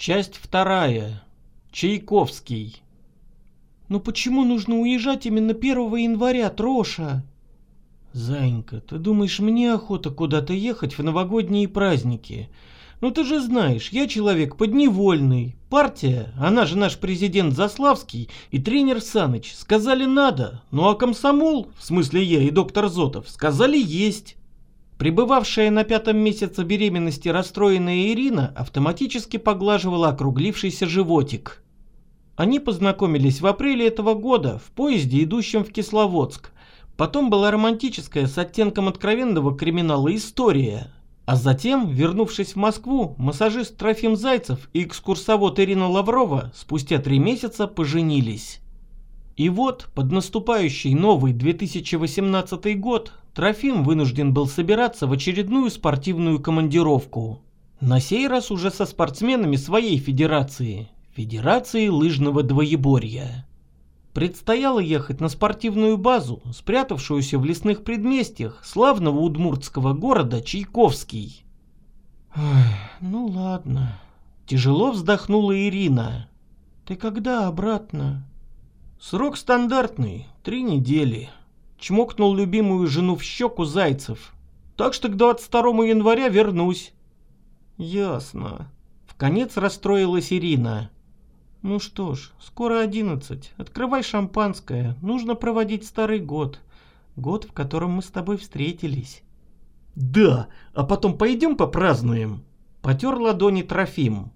Часть вторая. Чайковский. Но почему нужно уезжать именно 1 января, Троша? Зайенька, ты думаешь, мне охота куда-то ехать в новогодние праздники? Ну ты же знаешь, я человек подневольный. Партия, она же наш президент Заславский и тренер Саныч, сказали надо. Ну а комсомол, в смысле я и доктор Зотов, сказали есть. Пребывавшая на пятом месяце беременности расстроенная Ирина автоматически поглаживала округлившийся животик. Они познакомились в апреле этого года в поезде, идущем в Кисловодск. Потом была романтическая с оттенком откровенного криминала история. А затем, вернувшись в Москву, массажист Трофим Зайцев и экскурсовод Ирина Лаврова спустя три месяца поженились. И вот, под наступающий новый 2018 год, Трофим вынужден был собираться в очередную спортивную командировку. На сей раз уже со спортсменами своей федерации, Федерации лыжного двоеборья. Предстояло ехать на спортивную базу, спрятавшуюся в лесных предместьях славного удмуртского города Чайковский. Ну ладно. Тяжело вздохнула Ирина. Ты когда обратно? Срок стандартный, три недели чмокнул любимую жену в щеку Зайцев. Так что к 22 января вернусь. Ясно. В конец расстроилась Ирина. Ну что ж, скоро одиннадцать. Открывай шампанское. Нужно проводить старый год. Год, в котором мы с тобой встретились. Да, а потом пойдем попразднуем. Потер ладони Трофим.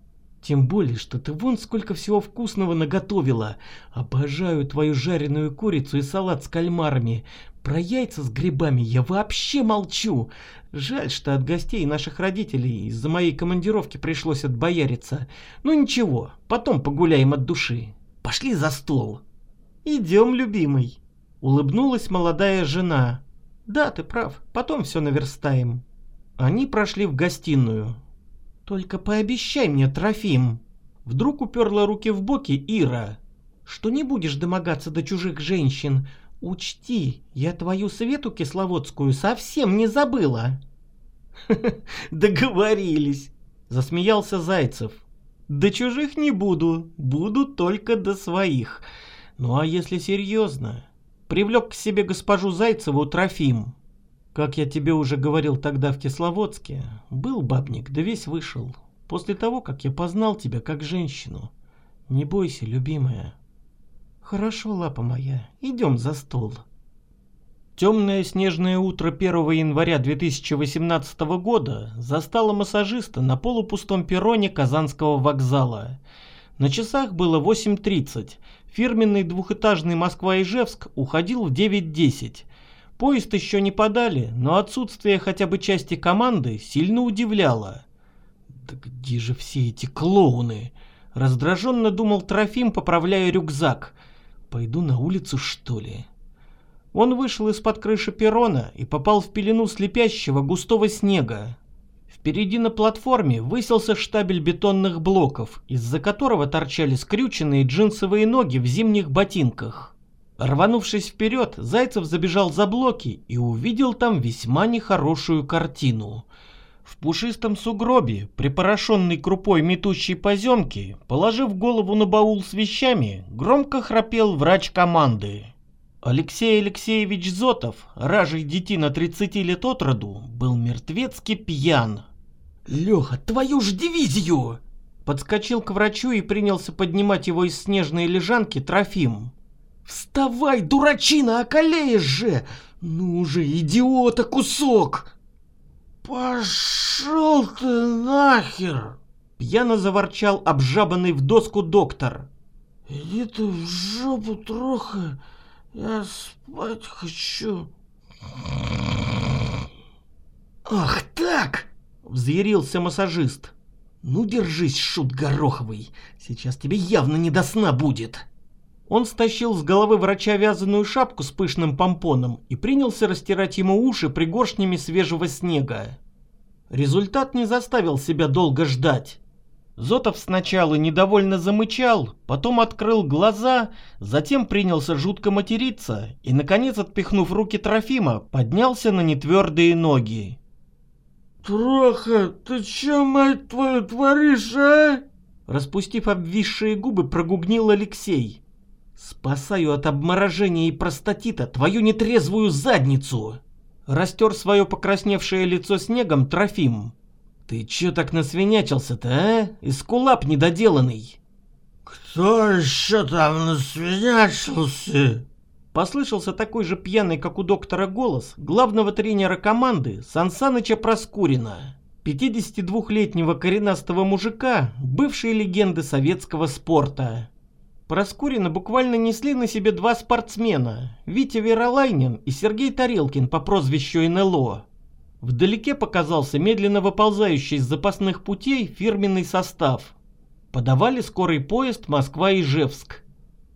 Тем более, что ты вон сколько всего вкусного наготовила. Обожаю твою жареную курицу и салат с кальмарами. Про яйца с грибами я вообще молчу. Жаль, что от гостей наших родителей из-за моей командировки пришлось отбояриться. Ну ничего, потом погуляем от души. Пошли за стол. Идем, любимый. Улыбнулась молодая жена. Да, ты прав, потом все наверстаем. Они прошли в гостиную. Только пообещай мне, Трофим. Вдруг уперла руки в боки Ира. Что не будешь домогаться до чужих женщин. Учти, я твою Свету Кисловодскую совсем не забыла. Договорились, засмеялся Зайцев. До чужих не буду, буду только до своих. Ну а если серьезно? Привлек к себе госпожу Зайцеву Трофим. Как я тебе уже говорил тогда в Кисловодске, был бабник, да весь вышел. После того, как я познал тебя как женщину. Не бойся, любимая. Хорошо, лапа моя, идем за стол. Темное снежное утро 1 января 2018 года застало массажиста на полупустом перроне Казанского вокзала. На часах было 8.30. Фирменный двухэтажный Москва-Ижевск уходил в 9.10. Поезд еще не подали, но отсутствие хотя бы части команды сильно удивляло. «Да где же все эти клоуны?» Раздраженно думал Трофим, поправляя рюкзак. «Пойду на улицу, что ли?» Он вышел из-под крыши перрона и попал в пелену слепящего густого снега. Впереди на платформе высился штабель бетонных блоков, из-за которого торчали скрюченные джинсовые ноги в зимних ботинках. Рванувшись вперед, Зайцев забежал за блоки и увидел там весьма нехорошую картину. В пушистом сугробе, припорошенной крупой метущей поземки, положив голову на баул с вещами, громко храпел врач команды. Алексей Алексеевич Зотов, ражий детина 30 лет от роду, был мертвецки пьян. «Леха, твою ж дивизию!» Подскочил к врачу и принялся поднимать его из снежной лежанки Трофим. «Вставай, дурачина, околеешь же! Ну же, идиота, кусок!» «Пошел ты нахер!» Пьяно заворчал обжабанный в доску доктор. «Иди ты в жопу, троха, я спать хочу!» «Ах так!» — взъярился массажист. «Ну держись, шут гороховый, сейчас тебе явно не до сна будет!» Он стащил с головы врача вязаную шапку с пышным помпоном и принялся растирать ему уши пригоршнями свежего снега. Результат не заставил себя долго ждать. Зотов сначала недовольно замычал, потом открыл глаза, затем принялся жутко материться и, наконец, отпихнув руки Трофима, поднялся на нетвердые ноги. «Троха, ты чё, мать твою, творишь, а?» Распустив обвисшие губы, прогугнил Алексей. «Спасаю от обморожения и простатита твою нетрезвую задницу!» Растер свое покрасневшее лицо снегом Трофим. «Ты чё так насвинячился-то, а? Искулап недоделанный!» «Кто еще там насвинячился?» Послышался такой же пьяный, как у доктора, голос главного тренера команды Сансаныча Проскурина. 52-летнего коренастого мужика, бывшей легенды советского спорта. Проскурина буквально несли на себе два спортсмена, Витя Веролайнин и Сергей Тарелкин по прозвищу НЛО. Вдалеке показался медленно выползающий с запасных путей фирменный состав. Подавали скорый поезд Москва-Ижевск.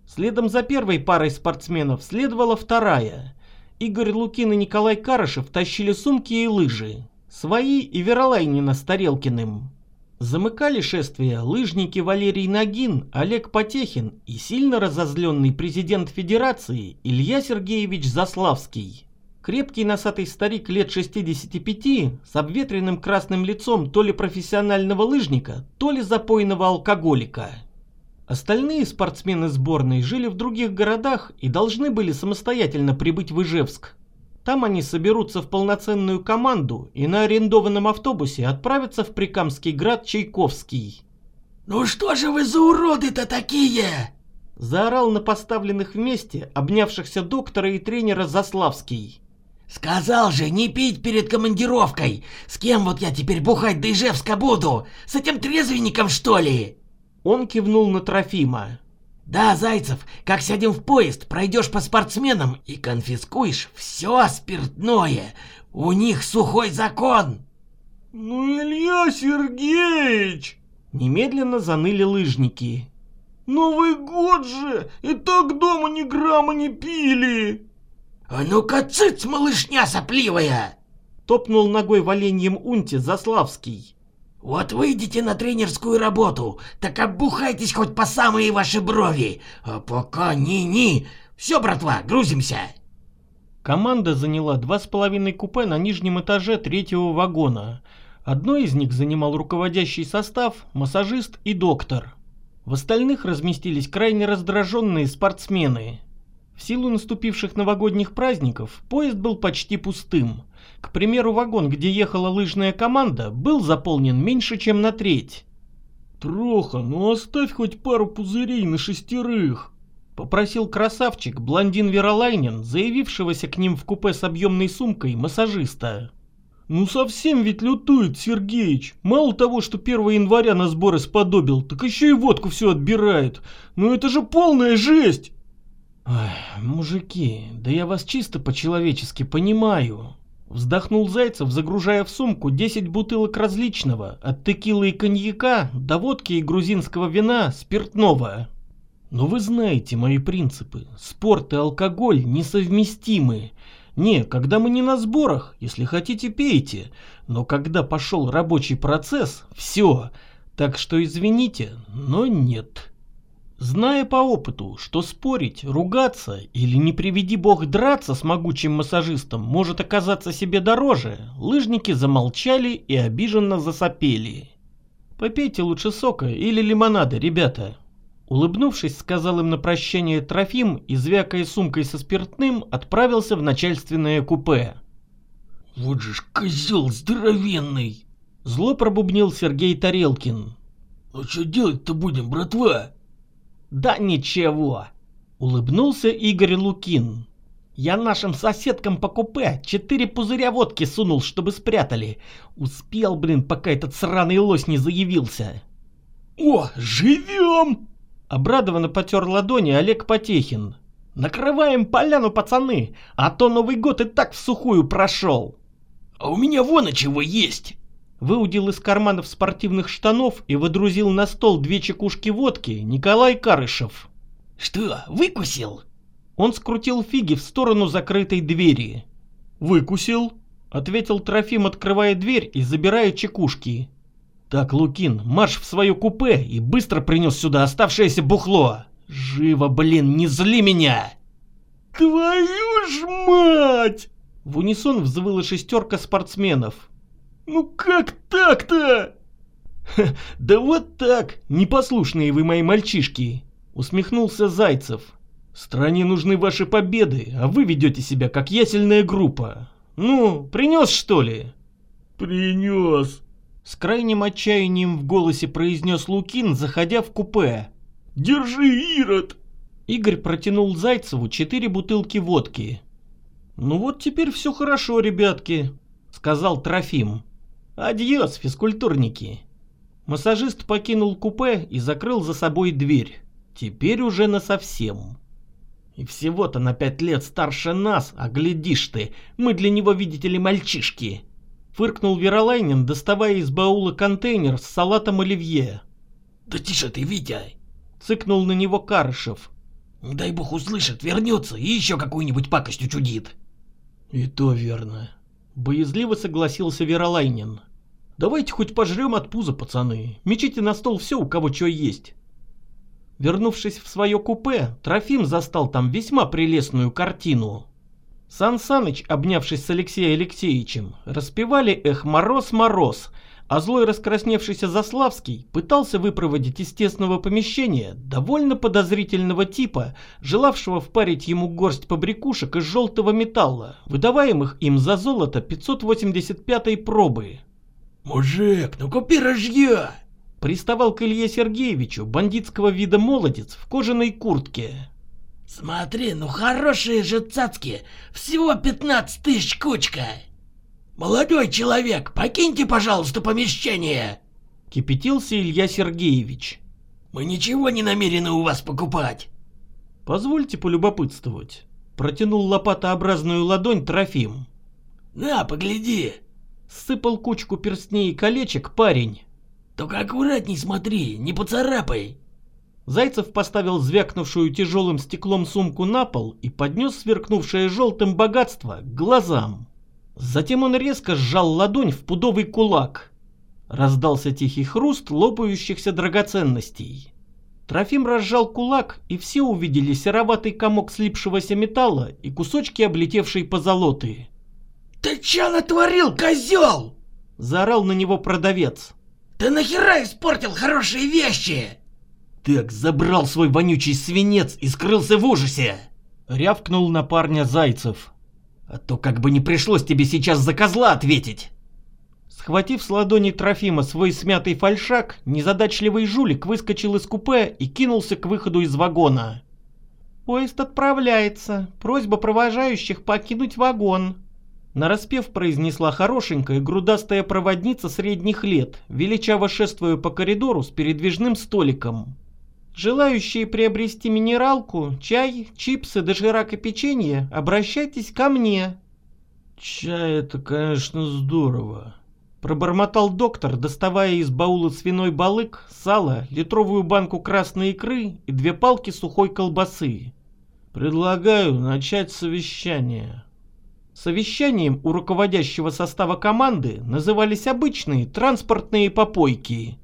Следом за первой парой спортсменов следовала вторая. Игорь Лукин и Николай Карышев тащили сумки и лыжи. Свои и Веролайнина с Тарелкиным. Замыкали шествие лыжники Валерий Нагин, Олег Потехин и сильно разозленный президент Федерации Илья Сергеевич Заславский. Крепкий носатый старик лет 65 с обветренным красным лицом то ли профессионального лыжника, то ли запойного алкоголика. Остальные спортсмены сборной жили в других городах и должны были самостоятельно прибыть в Ижевск. Там они соберутся в полноценную команду и на арендованном автобусе отправятся в Прикамский град Чайковский. «Ну что же вы за уроды-то такие?» Заорал на поставленных вместе, обнявшихся доктора и тренера Заславский. «Сказал же, не пить перед командировкой! С кем вот я теперь бухать до Ижевска буду? С этим трезвенником, что ли?» Он кивнул на Трофима. Да, Зайцев, как сядем в поезд, пройдешь по спортсменам и конфискуешь все спиртное. У них сухой закон. Ну, Илья Сергеевич! Немедленно заныли лыжники. Новый год же! И так дома ни грамма не пили! А ну-ка, цыц, малышня сопливая! Топнул ногой валеньем Унти Заславский. Вот выйдете на тренерскую работу, так оббухайтесь хоть по самые ваши брови. А пока ни-ни. Все, братва, грузимся. Команда заняла два с половиной купе на нижнем этаже третьего вагона. Одно из них занимал руководящий состав, массажист и доктор. В остальных разместились крайне раздраженные спортсмены. В силу наступивших новогодних праздников поезд был почти пустым. К примеру, вагон, где ехала лыжная команда, был заполнен меньше, чем на треть. «Троха, ну оставь хоть пару пузырей на шестерых!» Попросил красавчик, блондин Веролайнин, заявившегося к ним в купе с объемной сумкой массажиста. «Ну совсем ведь лютует Сергеич. Мало того, что 1 января на сборы сподобил, так еще и водку все отбирает. Ну это же полная жесть!» Ой, мужики, да я вас чисто по-человечески понимаю. Вздохнул Зайцев, загружая в сумку 10 бутылок различного, от текилы и коньяка до водки и грузинского вина, спиртного. Но вы знаете мои принципы. Спорт и алкоголь несовместимы. Не, когда мы не на сборах, если хотите, пейте. Но когда пошел рабочий процесс, все. Так что извините, но нет. Зная по опыту, что спорить, ругаться или не приведи бог драться с могучим массажистом может оказаться себе дороже, лыжники замолчали и обиженно засопели. «Попейте лучше сока или лимонада, ребята», Улыбнувшись, сказал им на прощание Трофим и, звякая сумкой со спиртным, отправился в начальственное купе. «Вот же ж козел здоровенный!» Зло пробубнил Сергей Тарелкин. «А что делать-то будем, братва?» Да ничего, улыбнулся Игорь Лукин. Я нашим соседкам по купе четыре пузыря водки сунул, чтобы спрятали. Успел, блин, пока этот сраный лось не заявился. О, живем! Обрадованно потер ладони Олег Потехин. Накрываем поляну, пацаны, а то Новый год и так в сухую прошел. А у меня вон чего есть выудил из карманов спортивных штанов и водрузил на стол две чекушки водки Николай Карышев. «Что, выкусил?» Он скрутил фиги в сторону закрытой двери. «Выкусил?» — ответил Трофим, открывая дверь и забирая чекушки. «Так, Лукин, марш в свое купе и быстро принес сюда оставшееся бухло! Живо, блин, не зли меня!» «Твою ж мать!» В унисон взвыла шестерка спортсменов. Ну как так-то? да вот так, непослушные вы мои мальчишки, усмехнулся Зайцев. Стране нужны ваши победы, а вы ведете себя как ясельная группа. Ну, принес что ли? Принес. С крайним отчаянием в голосе произнес Лукин, заходя в купе. Держи, Ирод! Игорь протянул Зайцеву четыре бутылки водки. Ну вот теперь все хорошо, ребятки, сказал Трофим. Адьос, физкультурники. Массажист покинул купе и закрыл за собой дверь. Теперь уже насовсем. И всего-то на пять лет старше нас, а глядишь ты, мы для него, видите ли, мальчишки. Фыркнул Веролайнин, доставая из баула контейнер с салатом оливье. Да тише ты, Витя! Цыкнул на него Карышев. Не дай бог услышит, вернется и еще какую-нибудь пакость учудит. И то верно. Боязливо согласился Веролайнин. Давайте хоть пожрем от пуза, пацаны. Мечите на стол все, у кого что есть. Вернувшись в свое купе, Трофим застал там весьма прелестную картину. Сан Саныч, обнявшись с Алексеем Алексеевичем, распевали «Эх, мороз, мороз», а злой раскрасневшийся Заславский пытался выпроводить из тесного помещения довольно подозрительного типа, желавшего впарить ему горсть побрякушек из желтого металла, выдаваемых им за золото 585-й пробы. «Мужик, ну купи рожье!» Приставал к Илье Сергеевичу бандитского вида молодец в кожаной куртке. «Смотри, ну хорошие же цацки! Всего 15 тысяч кучка!» «Молодой человек, покиньте, пожалуйста, помещение!» Кипятился Илья Сергеевич. «Мы ничего не намерены у вас покупать!» «Позвольте полюбопытствовать», — протянул лопатообразную ладонь Трофим. «На, погляди!» Сыпал кучку перстней и колечек парень. «Только аккуратней смотри, не поцарапай!» Зайцев поставил звякнувшую тяжелым стеклом сумку на пол и поднес сверкнувшее желтым богатство к глазам. Затем он резко сжал ладонь в пудовый кулак. Раздался тихий хруст лопающихся драгоценностей. Трофим разжал кулак, и все увидели сероватый комок слипшегося металла и кусочки облетевшей позолоты. «Ты чё натворил, козел?» — заорал на него продавец. «Ты нахера испортил хорошие вещи?» «Так, забрал свой вонючий свинец и скрылся в ужасе!» — рявкнул на парня Зайцев. «А то как бы не пришлось тебе сейчас за козла ответить!» Схватив с ладони Трофима свой смятый фальшак, незадачливый жулик выскочил из купе и кинулся к выходу из вагона. «Поезд отправляется. Просьба провожающих покинуть вагон», Нараспев произнесла хорошенькая грудастая проводница средних лет, величаво шествуя по коридору с передвижным столиком. Желающие приобрести минералку, чай, чипсы, доширак и печенье, обращайтесь ко мне. Чай это, конечно, здорово. Пробормотал доктор, доставая из баула свиной балык, сало, литровую банку красной икры и две палки сухой колбасы. Предлагаю начать совещание. Совещанием у руководящего состава команды назывались обычные транспортные попойки.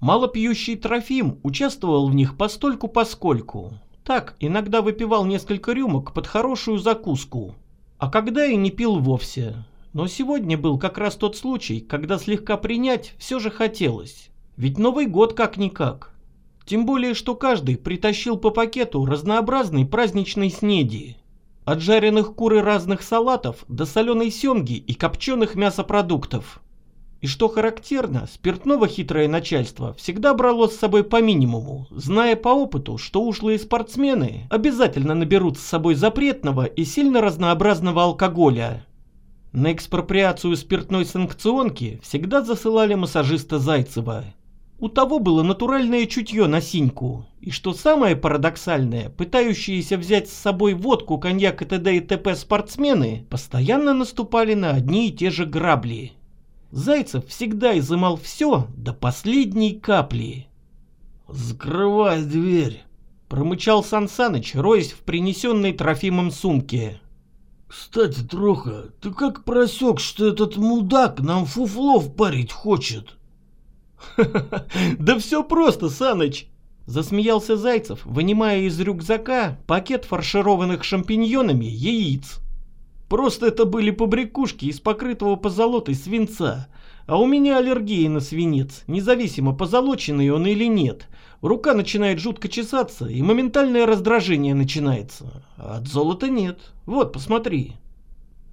Малопьющий Трофим участвовал в них постольку-поскольку. Так, иногда выпивал несколько рюмок под хорошую закуску. А когда и не пил вовсе. Но сегодня был как раз тот случай, когда слегка принять все же хотелось. Ведь Новый год как-никак. Тем более, что каждый притащил по пакету разнообразной праздничной снеди. От жареных кур и разных салатов до соленой семги и копченых мясопродуктов. И что характерно, спиртного хитрое начальство всегда брало с собой по минимуму, зная по опыту, что ушлые спортсмены обязательно наберут с собой запретного и сильно разнообразного алкоголя. На экспроприацию спиртной санкционки всегда засылали массажиста Зайцева. У того было натуральное чутье на синьку, и что самое парадоксальное, пытающиеся взять с собой водку, коньяк и т.д. и т.п. спортсмены постоянно наступали на одни и те же грабли. Зайцев всегда изымал все до последней капли. «Закрывай дверь!» — промычал Сансаныч, роясь в принесенной Трофимом сумке. «Кстати, Троха, ты как просек, что этот мудак нам фуфлов парить хочет?» Да все просто, Саныч!» Засмеялся Зайцев, вынимая из рюкзака пакет фаршированных шампиньонами яиц. Просто это были побрякушки из покрытого позолотой свинца, А у меня аллергия на свинец, независимо позолоченный он или нет. Рука начинает жутко чесаться, и моментальное раздражение начинается. От золота нет. Вот, посмотри.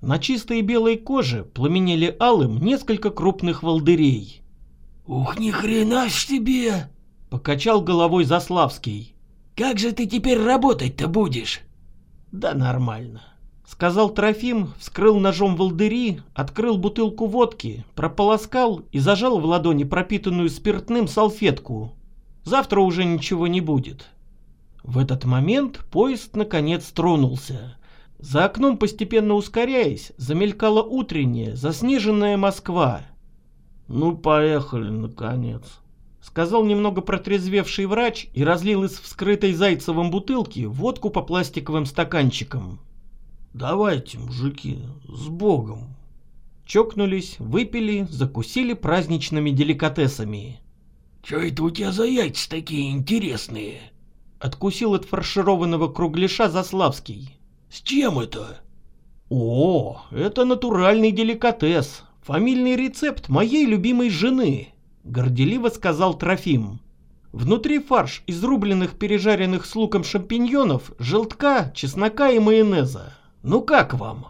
На чистой белой коже пламенели алым несколько крупных волдырей. «Ух, ни хрена ж тебе!» — покачал головой Заславский. «Как же ты теперь работать-то будешь?» «Да нормально», — сказал Трофим, вскрыл ножом волдыри, открыл бутылку водки, прополоскал и зажал в ладони пропитанную спиртным салфетку. Завтра уже ничего не будет. В этот момент поезд наконец тронулся. За окном, постепенно ускоряясь, замелькала утренняя, заснеженная Москва. «Ну, поехали, наконец», — сказал немного протрезвевший врач и разлил из вскрытой Зайцевым бутылки водку по пластиковым стаканчикам. «Давайте, мужики, с Богом!» Чокнулись, выпили, закусили праздничными деликатесами. «Чё это у тебя за яйца такие интересные?» Откусил от фаршированного кругляша Заславский. «С чем это?» «О, это натуральный деликатес, фамильный рецепт моей любимой жены», — горделиво сказал Трофим. Внутри фарш из рубленных пережаренных с луком шампиньонов, желтка, чеснока и майонеза. Ну как вам?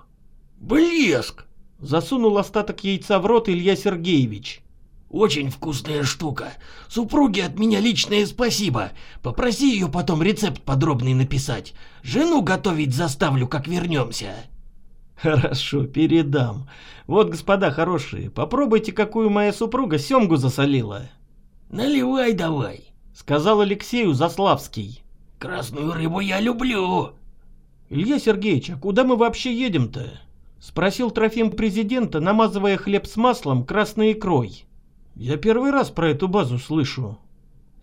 Блеск! Засунул остаток яйца в рот Илья Сергеевич. Очень вкусная штука. Супруге от меня личное спасибо. Попроси ее потом рецепт подробный написать. Жену готовить заставлю, как вернемся. Хорошо, передам. Вот, господа хорошие, попробуйте, какую моя супруга семгу засолила. Наливай давай, сказал Алексею Заславский. Красную рыбу я люблю. Илья Сергеевич, а куда мы вообще едем-то? Спросил Трофим президента, намазывая хлеб с маслом красной икрой. Я первый раз про эту базу слышу.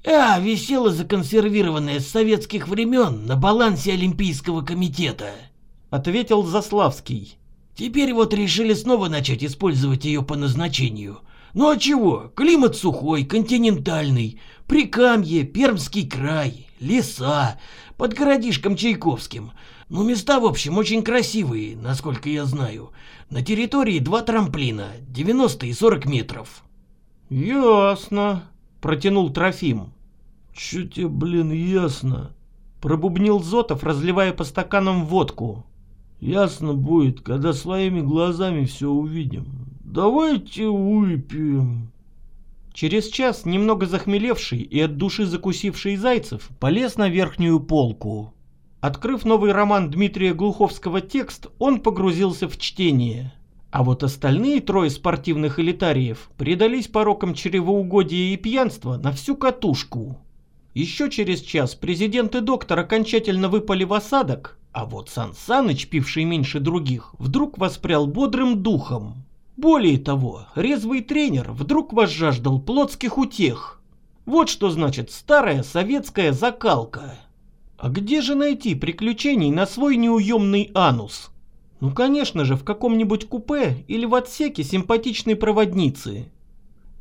А, висела законсервированная с советских времен на балансе Олимпийского комитета. Ответил Заславский. Теперь вот решили снова начать использовать ее по назначению. Ну а чего? Климат сухой, континентальный, Прикамье, Пермский край, леса, под городишком Чайковским. Ну места, в общем, очень красивые, насколько я знаю. На территории два трамплина, 90 и 40 метров. «Ясно», — протянул Трофим. «Чё тебе, блин, ясно?» — пробубнил Зотов, разливая по стаканам водку. «Ясно будет, когда своими глазами все увидим. Давайте выпьем». Через час, немного захмелевший и от души закусивший Зайцев, полез на верхнюю полку. Открыв новый роман Дмитрия Глуховского текст, он погрузился в чтение. А вот остальные трое спортивных элитариев предались порокам чревоугодия и пьянства на всю катушку. Еще через час президент и доктор окончательно выпали в осадок, а вот Сан Саныч, пивший меньше других, вдруг воспрял бодрым духом. Более того, резвый тренер вдруг возжаждал плотских утех. Вот что значит старая советская закалка. А где же найти приключений на свой неуемный анус? Ну, конечно же, в каком-нибудь купе или в отсеке симпатичной проводницы.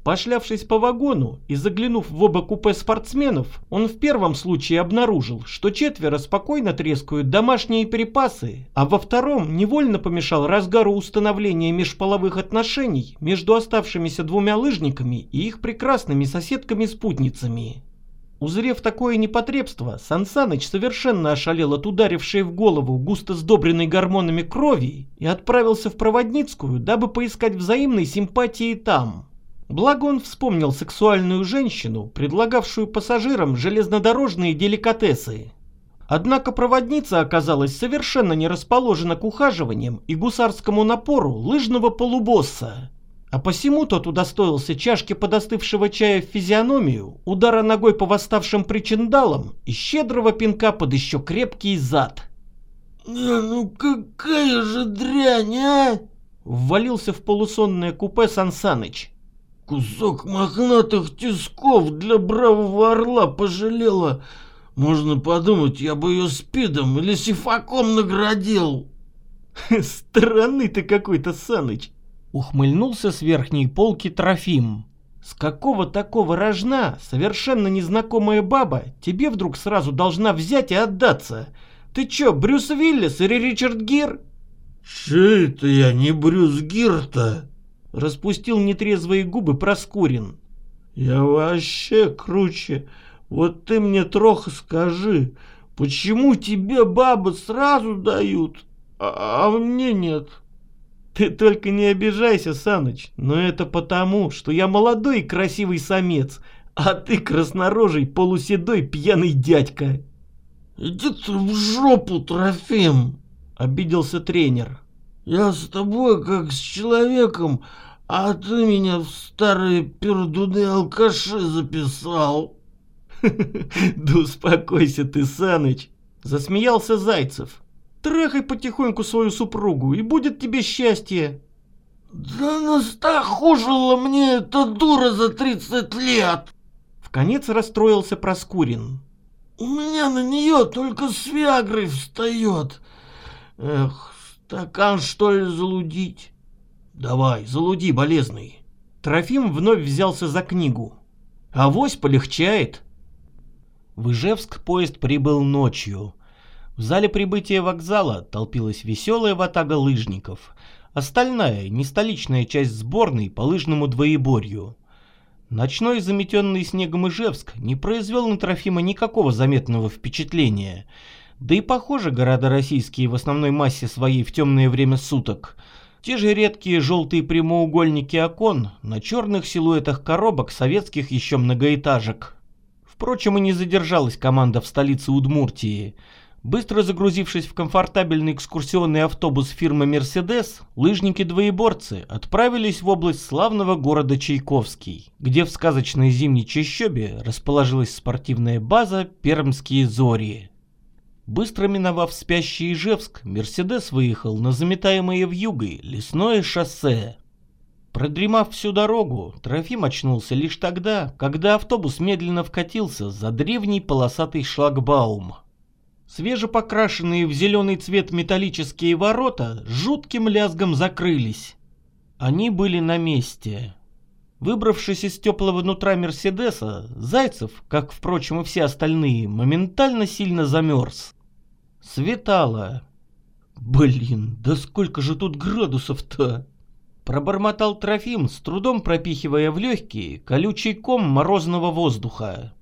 Пошлявшись по вагону и заглянув в оба купе спортсменов, он в первом случае обнаружил, что четверо спокойно трескают домашние припасы, а во втором невольно помешал разгару установления межполовых отношений между оставшимися двумя лыжниками и их прекрасными соседками-спутницами. Узрев такое непотребство, Сансаныч совершенно ошалел от ударившей в голову густо сдобренной гормонами крови и отправился в Проводницкую, дабы поискать взаимной симпатии там. Благо он вспомнил сексуальную женщину, предлагавшую пассажирам железнодорожные деликатесы. Однако проводница оказалась совершенно не расположена к ухаживаниям и гусарскому напору лыжного полубосса. А посему тот удостоился чашки подостывшего чая в физиономию, удара ногой по восставшим причиндалам и щедрого пинка под еще крепкий зад. «Не, ну какая же дрянь, а!» Ввалился в полусонное купе Сансаныч. «Кусок мохнатых тисков для бравого орла пожалела. Можно подумать, я бы ее спидом или сифаком наградил». «Странный ты какой-то, Саныч!» Ухмыльнулся с верхней полки Трофим. С какого такого рожна совершенно незнакомая баба тебе вдруг сразу должна взять и отдаться? Ты чё, Брюс Виллис или Ричард Гир? Че это я не Брюс Гир-то? Распустил нетрезвые губы Проскурин. Я вообще круче. Вот ты мне трохо скажи, почему тебе бабы сразу дают, а, а мне нет? Ты только не обижайся, Саныч, но это потому, что я молодой и красивый самец, а ты краснорожий полуседой пьяный дядька. Иди ты в жопу, Трофим, обиделся тренер. Я с тобой как с человеком, а ты меня в старые пердуны алкаши записал. Да успокойся ты, Саныч, засмеялся Зайцев. Трахай потихоньку свою супругу, и будет тебе счастье. Да настахужила мне эта дура за 30 лет. В конец расстроился Проскурин. У меня на нее только с Виагрой встает. Эх, стакан что ли залудить? Давай, залуди, болезный. Трофим вновь взялся за книгу. Авось полегчает. В Ижевск поезд прибыл ночью. В зале прибытия вокзала толпилась веселая ватага лыжников. Остальная, не столичная часть сборной по лыжному двоеборью. Ночной заметенный снегом Ижевск не произвел на Трофима никакого заметного впечатления. Да и похоже города российские в основной массе своей в темное время суток. Те же редкие желтые прямоугольники окон на черных силуэтах коробок советских еще многоэтажек. Впрочем, и не задержалась команда в столице Удмуртии. Быстро загрузившись в комфортабельный экскурсионный автобус фирмы «Мерседес», лыжники-двоеборцы отправились в область славного города Чайковский, где в сказочной зимней чащобе расположилась спортивная база «Пермские зори». Быстро миновав спящий Ижевск, «Мерседес» выехал на заметаемое вьюгой лесное шоссе, Продремав всю дорогу, Трофим очнулся лишь тогда, когда автобус медленно вкатился за древний полосатый шлагбаум. Свежепокрашенные в зеленый цвет металлические ворота жутким лязгом закрылись. Они были на месте. Выбравшись из теплого нутра Мерседеса, Зайцев, как, впрочем, и все остальные, моментально сильно замерз. Светало. Блин, да сколько же тут градусов-то? Пробормотал Трофим, с трудом пропихивая в легкие колючий ком морозного воздуха.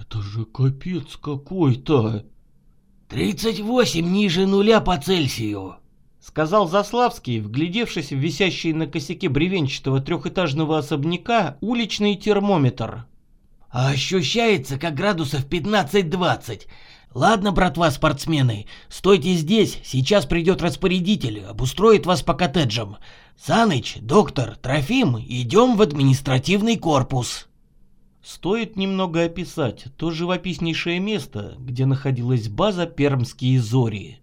«Это же капец какой-то!» «Тридцать восемь ниже нуля по Цельсию!» Сказал Заславский, вглядевшись в висящий на косяке бревенчатого трехэтажного особняка уличный термометр. «А ощущается, как градусов пятнадцать-двадцать. Ладно, братва спортсмены, стойте здесь, сейчас придет распорядитель, обустроит вас по коттеджам. Саныч, доктор, Трофим, идем в административный корпус. Стоит немного описать то живописнейшее место, где находилась база Пермские зори.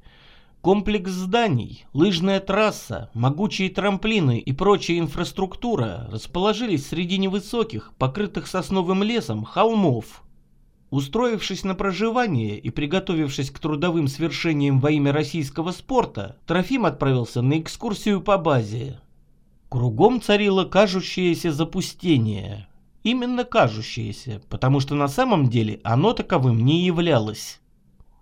Комплекс зданий, лыжная трасса, могучие трамплины и прочая инфраструктура расположились среди невысоких, покрытых сосновым лесом, холмов. Устроившись на проживание и приготовившись к трудовым свершениям во имя российского спорта, Трофим отправился на экскурсию по базе. Кругом царило кажущееся запустение. Именно кажущееся, потому что на самом деле оно таковым не являлось.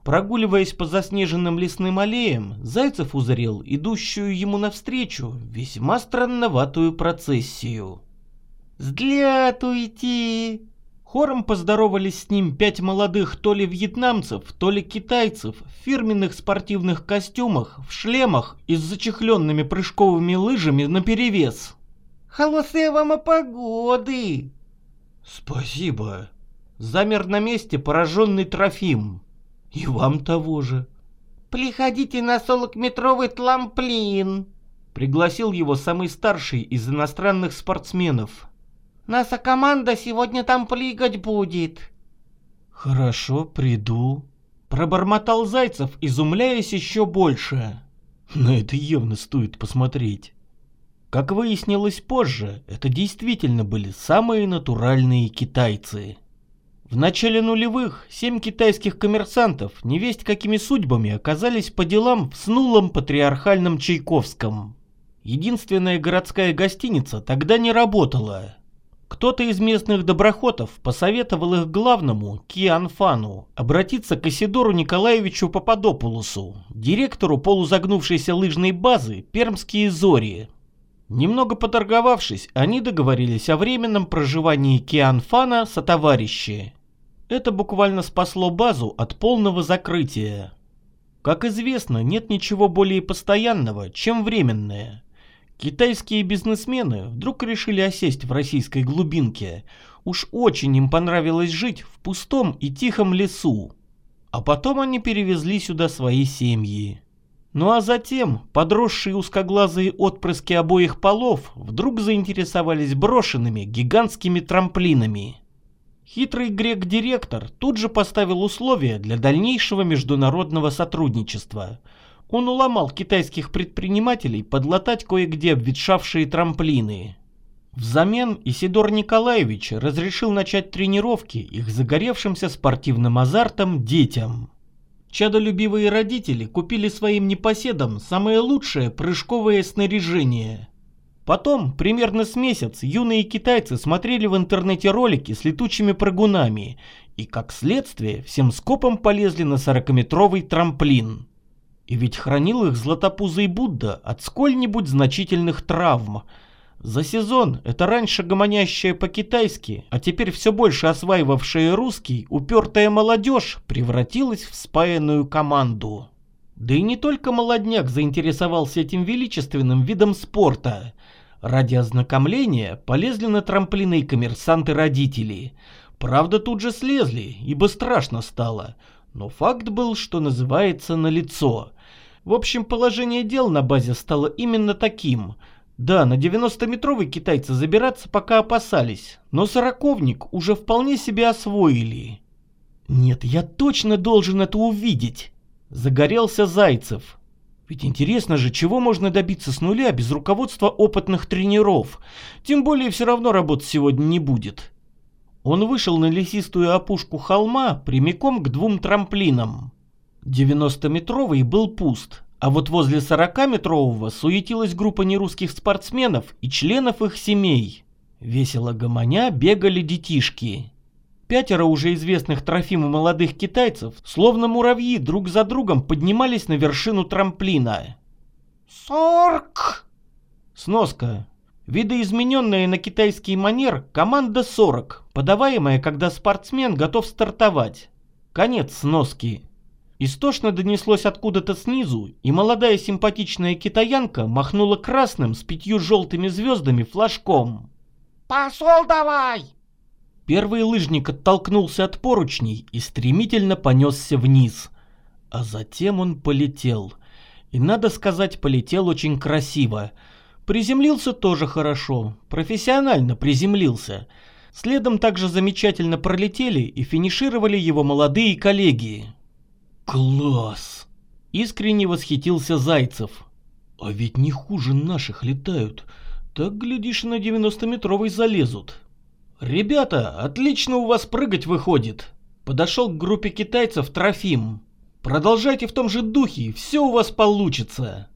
Прогуливаясь по заснеженным лесным аллеям, Зайцев узрел идущую ему навстречу весьма странноватую процессию. «Сдлятуйте!» Хором поздоровались с ним пять молодых то ли вьетнамцев, то ли китайцев в фирменных спортивных костюмах, в шлемах и с зачехленными прыжковыми лыжами наперевес. «Холосые вам погоды!» «Спасибо!» Замер на месте пораженный Трофим. «И вам того же!» «Приходите на 40-метровый тламплин!» Пригласил его самый старший из иностранных спортсменов. Наша команда сегодня там прыгать будет. Хорошо, приду. Пробормотал Зайцев, изумляясь еще больше. На это явно стоит посмотреть. Как выяснилось позже, это действительно были самые натуральные китайцы. В начале нулевых семь китайских коммерсантов невесть какими судьбами оказались по делам в снулом патриархальном Чайковском. Единственная городская гостиница тогда не работала, кто-то из местных доброхотов посоветовал их главному, Кианфану, обратиться к Исидору Николаевичу Пападопулусу, директору полузагнувшейся лыжной базы «Пермские зори». Немного поторговавшись, они договорились о временном проживании Кианфана со товарищи. Это буквально спасло базу от полного закрытия. Как известно, нет ничего более постоянного, чем временное. Китайские бизнесмены вдруг решили осесть в российской глубинке. Уж очень им понравилось жить в пустом и тихом лесу. А потом они перевезли сюда свои семьи. Ну а затем подросшие узкоглазые отпрыски обоих полов вдруг заинтересовались брошенными гигантскими трамплинами. Хитрый грек-директор тут же поставил условия для дальнейшего международного сотрудничества. Он уломал китайских предпринимателей подлатать кое-где обветшавшие трамплины. Взамен Исидор Николаевич разрешил начать тренировки их загоревшимся спортивным азартом детям. Чадолюбивые родители купили своим непоседам самое лучшее прыжковое снаряжение. Потом, примерно с месяц, юные китайцы смотрели в интернете ролики с летучими прыгунами и, как следствие, всем скопом полезли на сорокаметровый трамплин. И ведь хранил их златопузый Будда от сколь-нибудь значительных травм – за сезон это раньше гомонящая по-китайски, а теперь все больше осваивавшая русский, упертая молодежь превратилась в спаянную команду. Да и не только молодняк заинтересовался этим величественным видом спорта. Ради ознакомления полезли на трамплины коммерсанты-родители. Правда, тут же слезли, ибо страшно стало. Но факт был, что называется, налицо. В общем, положение дел на базе стало именно таким – да, на 90-метровый китайцы забираться пока опасались, но сороковник уже вполне себе освоили. Нет, я точно должен это увидеть. Загорелся Зайцев. Ведь интересно же, чего можно добиться с нуля без руководства опытных тренеров. Тем более все равно работать сегодня не будет. Он вышел на лесистую опушку холма прямиком к двум трамплинам. 90-метровый был пуст, а вот возле 40-метрового суетилась группа нерусских спортсменов и членов их семей. Весело гомоня бегали детишки. Пятеро уже известных Трофиму молодых китайцев, словно муравьи, друг за другом поднимались на вершину трамплина. «Сорк!» Сноска. Видоизмененная на китайский манер команда 40, подаваемая, когда спортсмен готов стартовать. Конец сноски. Истошно донеслось откуда-то снизу, и молодая симпатичная китаянка махнула красным с пятью желтыми звездами флажком. «Пошел давай!» Первый лыжник оттолкнулся от поручней и стремительно понесся вниз. А затем он полетел. И, надо сказать, полетел очень красиво. Приземлился тоже хорошо, профессионально приземлился. Следом также замечательно пролетели и финишировали его молодые коллеги, «Класс!» — искренне восхитился Зайцев. «А ведь не хуже наших летают. Так, глядишь, на 90-метровый залезут». «Ребята, отлично у вас прыгать выходит!» Подошел к группе китайцев Трофим. «Продолжайте в том же духе, все у вас получится!»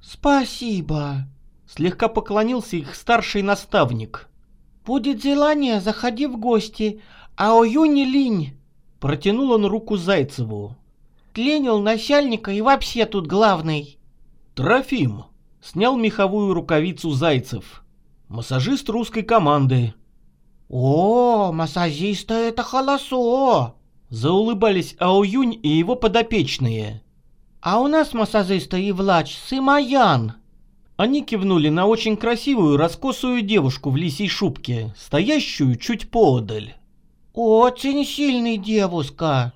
«Спасибо!» Слегка поклонился их старший наставник. «Будет желание, заходи в гости, а о Юни линь!» Протянул он руку Зайцеву. Тленил начальника и вообще тут главный. Трофим. Снял меховую рукавицу Зайцев. Массажист русской команды. О, массажиста это холосо. Заулыбались Аоюнь и его подопечные. А у нас массажиста и влач Сымаян. Они кивнули на очень красивую раскосую девушку в лисей шубке, стоящую чуть поодаль. Очень сильный девушка.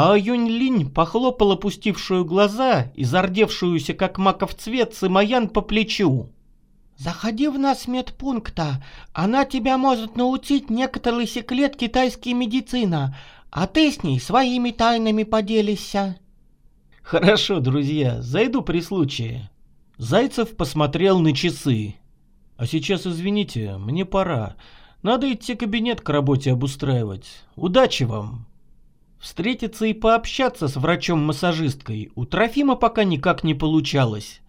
А Юнь-Линь похлопал опустившую глаза и зардевшуюся как маков цвет Сымаян по плечу. «Заходи в нас медпункта, она тебя может научить некоторые секрет китайской медицины, а ты с ней своими тайнами поделишься». «Хорошо, друзья, зайду при случае». Зайцев посмотрел на часы. «А сейчас, извините, мне пора. Надо идти кабинет к работе обустраивать. Удачи вам!» Встретиться и пообщаться с врачом-массажисткой у Трофима пока никак не получалось.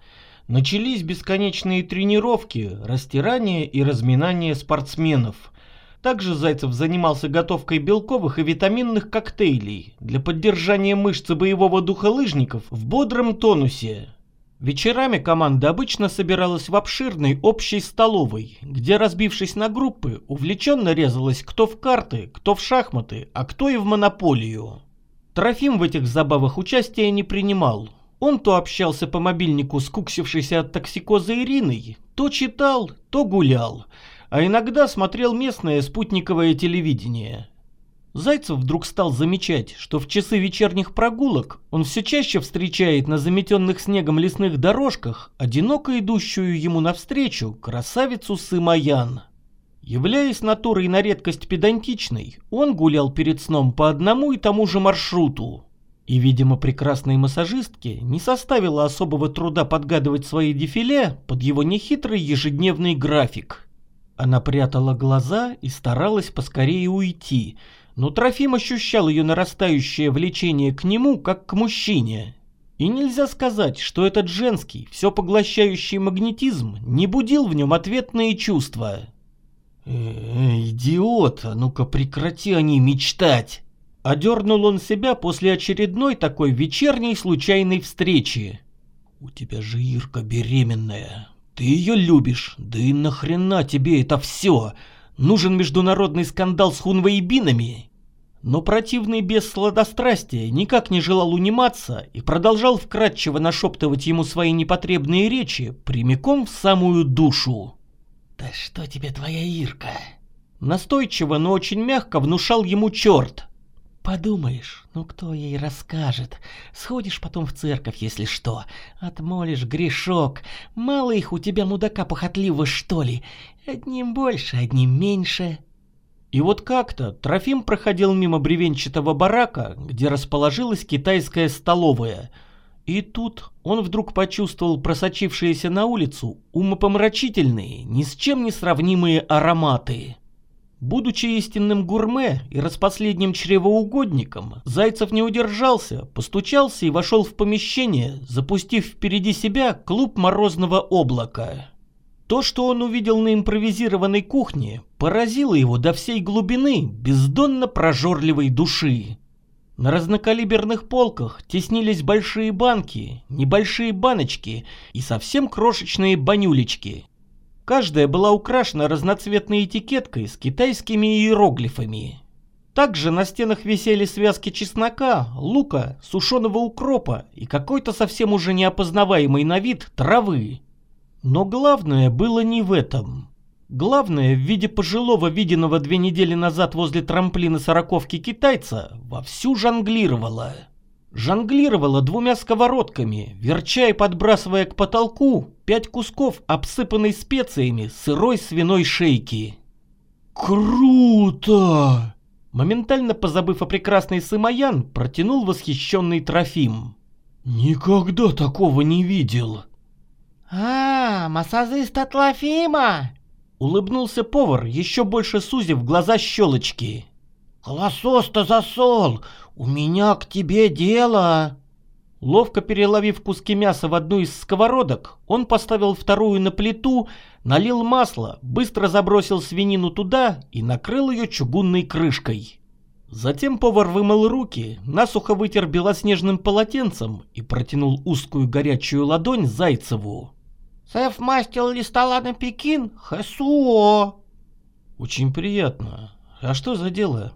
Начались бесконечные тренировки, растирание и разминание спортсменов. Также Зайцев занимался готовкой белковых и витаминных коктейлей для поддержания мышц боевого духа лыжников в бодром тонусе. Вечерами команда обычно собиралась в обширной общей столовой, где, разбившись на группы, увлеченно резалась кто в карты, кто в шахматы, а кто и в монополию. Трофим в этих забавах участия не принимал. Он то общался по мобильнику с куксившейся от токсикоза Ириной, то читал, то гулял, а иногда смотрел местное спутниковое телевидение. Зайцев вдруг стал замечать, что в часы вечерних прогулок он все чаще встречает на заметенных снегом лесных дорожках одиноко идущую ему навстречу красавицу Сымаян. Являясь натурой на редкость педантичной, он гулял перед сном по одному и тому же маршруту. И, видимо, прекрасной массажистке не составило особого труда подгадывать свои дефиле под его нехитрый ежедневный график. Она прятала глаза и старалась поскорее уйти – но Трофим ощущал ее нарастающее влечение к нему, как к мужчине. И нельзя сказать, что этот женский, все поглощающий магнетизм не будил в нем ответные чувства. «Э, -э идиот, а ну-ка прекрати о ней мечтать!» Одернул он себя после очередной такой вечерней случайной встречи. «У тебя же Ирка беременная. Ты ее любишь. Да и нахрена тебе это все? Нужен международный скандал с хунвейбинами но противный без сладострастия никак не желал униматься и продолжал вкратчиво нашептывать ему свои непотребные речи прямиком в самую душу. «Да что тебе твоя Ирка?» Настойчиво, но очень мягко внушал ему черт. Подумаешь, ну кто ей расскажет? Сходишь потом в церковь, если что. Отмолишь грешок. Мало их у тебя мудака похотливого, что ли? Одним больше, одним меньше. И вот как-то Трофим проходил мимо бревенчатого барака, где расположилась китайская столовая. И тут он вдруг почувствовал просочившиеся на улицу умопомрачительные, ни с чем не сравнимые ароматы. Будучи истинным гурме и распоследним чревоугодником, Зайцев не удержался, постучался и вошел в помещение, запустив впереди себя клуб морозного облака. То, что он увидел на импровизированной кухне, поразило его до всей глубины бездонно прожорливой души. На разнокалиберных полках теснились большие банки, небольшие баночки и совсем крошечные банюлечки. Каждая была украшена разноцветной этикеткой с китайскими иероглифами. Также на стенах висели связки чеснока, лука, сушеного укропа и какой-то совсем уже неопознаваемый на вид травы. Но главное было не в этом. Главное, в виде пожилого, виденного две недели назад возле трамплина сороковки китайца, вовсю жонглировала. Жонглировала двумя сковородками, верча и подбрасывая к потолку пять кусков, обсыпанной специями сырой свиной шейки. «Круто!» Моментально позабыв о прекрасной Сымаян, протянул восхищенный Трофим. «Никогда такого не видел!» «А, массажист от Лафима!» Улыбнулся повар, еще больше сузив глаза щелочки. «Лосось-то засол! У меня к тебе дело!» Ловко переловив куски мяса в одну из сковородок, он поставил вторую на плиту, налил масло, быстро забросил свинину туда и накрыл ее чугунной крышкой. Затем повар вымыл руки, насухо вытер белоснежным полотенцем и протянул узкую горячую ладонь Зайцеву. Сэф мастер листала на Пекин, ХСУО. Очень приятно. А что за дело?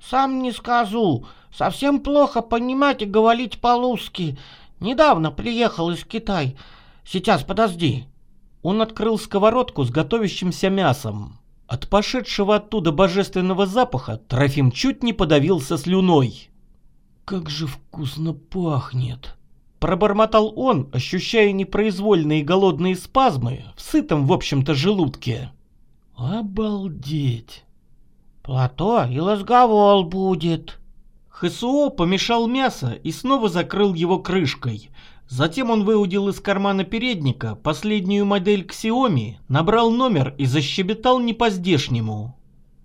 Сам не скажу. Совсем плохо понимать и говорить по-русски. Недавно приехал из Китая. Сейчас, подожди. Он открыл сковородку с готовящимся мясом. От пошедшего оттуда божественного запаха Трофим чуть не подавился слюной. «Как же вкусно пахнет!» Пробормотал он, ощущая непроизвольные голодные спазмы в сытом, в общем-то, желудке. Обалдеть! Плато и разговор будет. ХСО помешал мясо и снова закрыл его крышкой. Затем он выудил из кармана передника последнюю модель Xiaomi, набрал номер и защебетал не по-здешнему.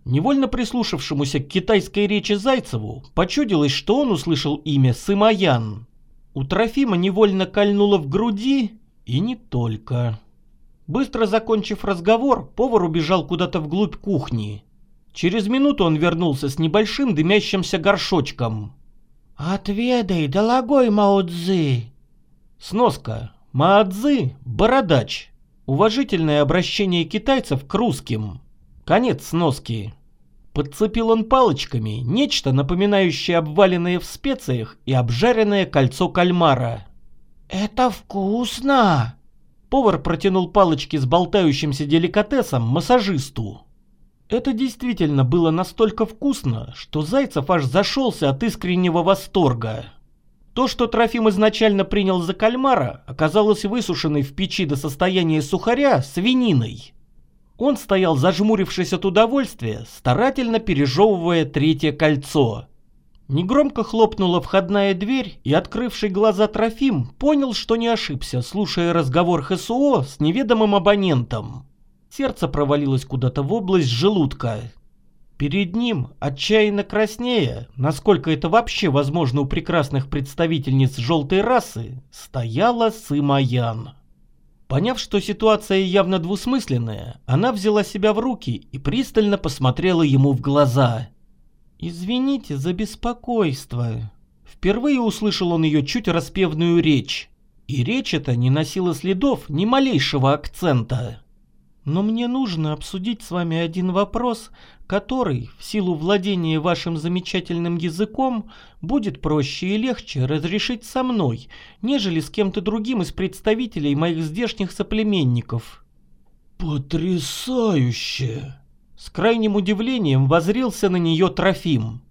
Невольно прислушавшемуся к китайской речи Зайцеву, почудилось, что он услышал имя Сымаян. У Трофима невольно кольнуло в груди, и не только. Быстро закончив разговор, повар убежал куда-то вглубь кухни. Через минуту он вернулся с небольшим дымящимся горшочком. «Отведай, дорогой Мао Цзы!» Сноска. Маадзы – бородач. Уважительное обращение китайцев к русским. Конец сноски. Подцепил он палочками нечто, напоминающее обваленное в специях и обжаренное кольцо кальмара. «Это вкусно!» Повар протянул палочки с болтающимся деликатесом массажисту. Это действительно было настолько вкусно, что Зайцев аж зашелся от искреннего восторга. То, что Трофим изначально принял за кальмара, оказалось высушенной в печи до состояния сухаря свининой. Он стоял зажмурившись от удовольствия, старательно пережевывая третье кольцо. Негромко хлопнула входная дверь, и открывший глаза Трофим понял, что не ошибся, слушая разговор ХСО с неведомым абонентом. Сердце провалилось куда-то в область желудка. Перед ним, отчаянно краснея, насколько это вообще возможно у прекрасных представительниц желтой расы, стояла Сымаян. Поняв, что ситуация явно двусмысленная, она взяла себя в руки и пристально посмотрела ему в глаза. «Извините за беспокойство». Впервые услышал он ее чуть распевную речь. И речь эта не носила следов ни малейшего акцента. Но мне нужно обсудить с вами один вопрос, который, в силу владения вашим замечательным языком, будет проще и легче разрешить со мной, нежели с кем-то другим из представителей моих здешних соплеменников». «Потрясающе!» С крайним удивлением возрился на нее Трофим.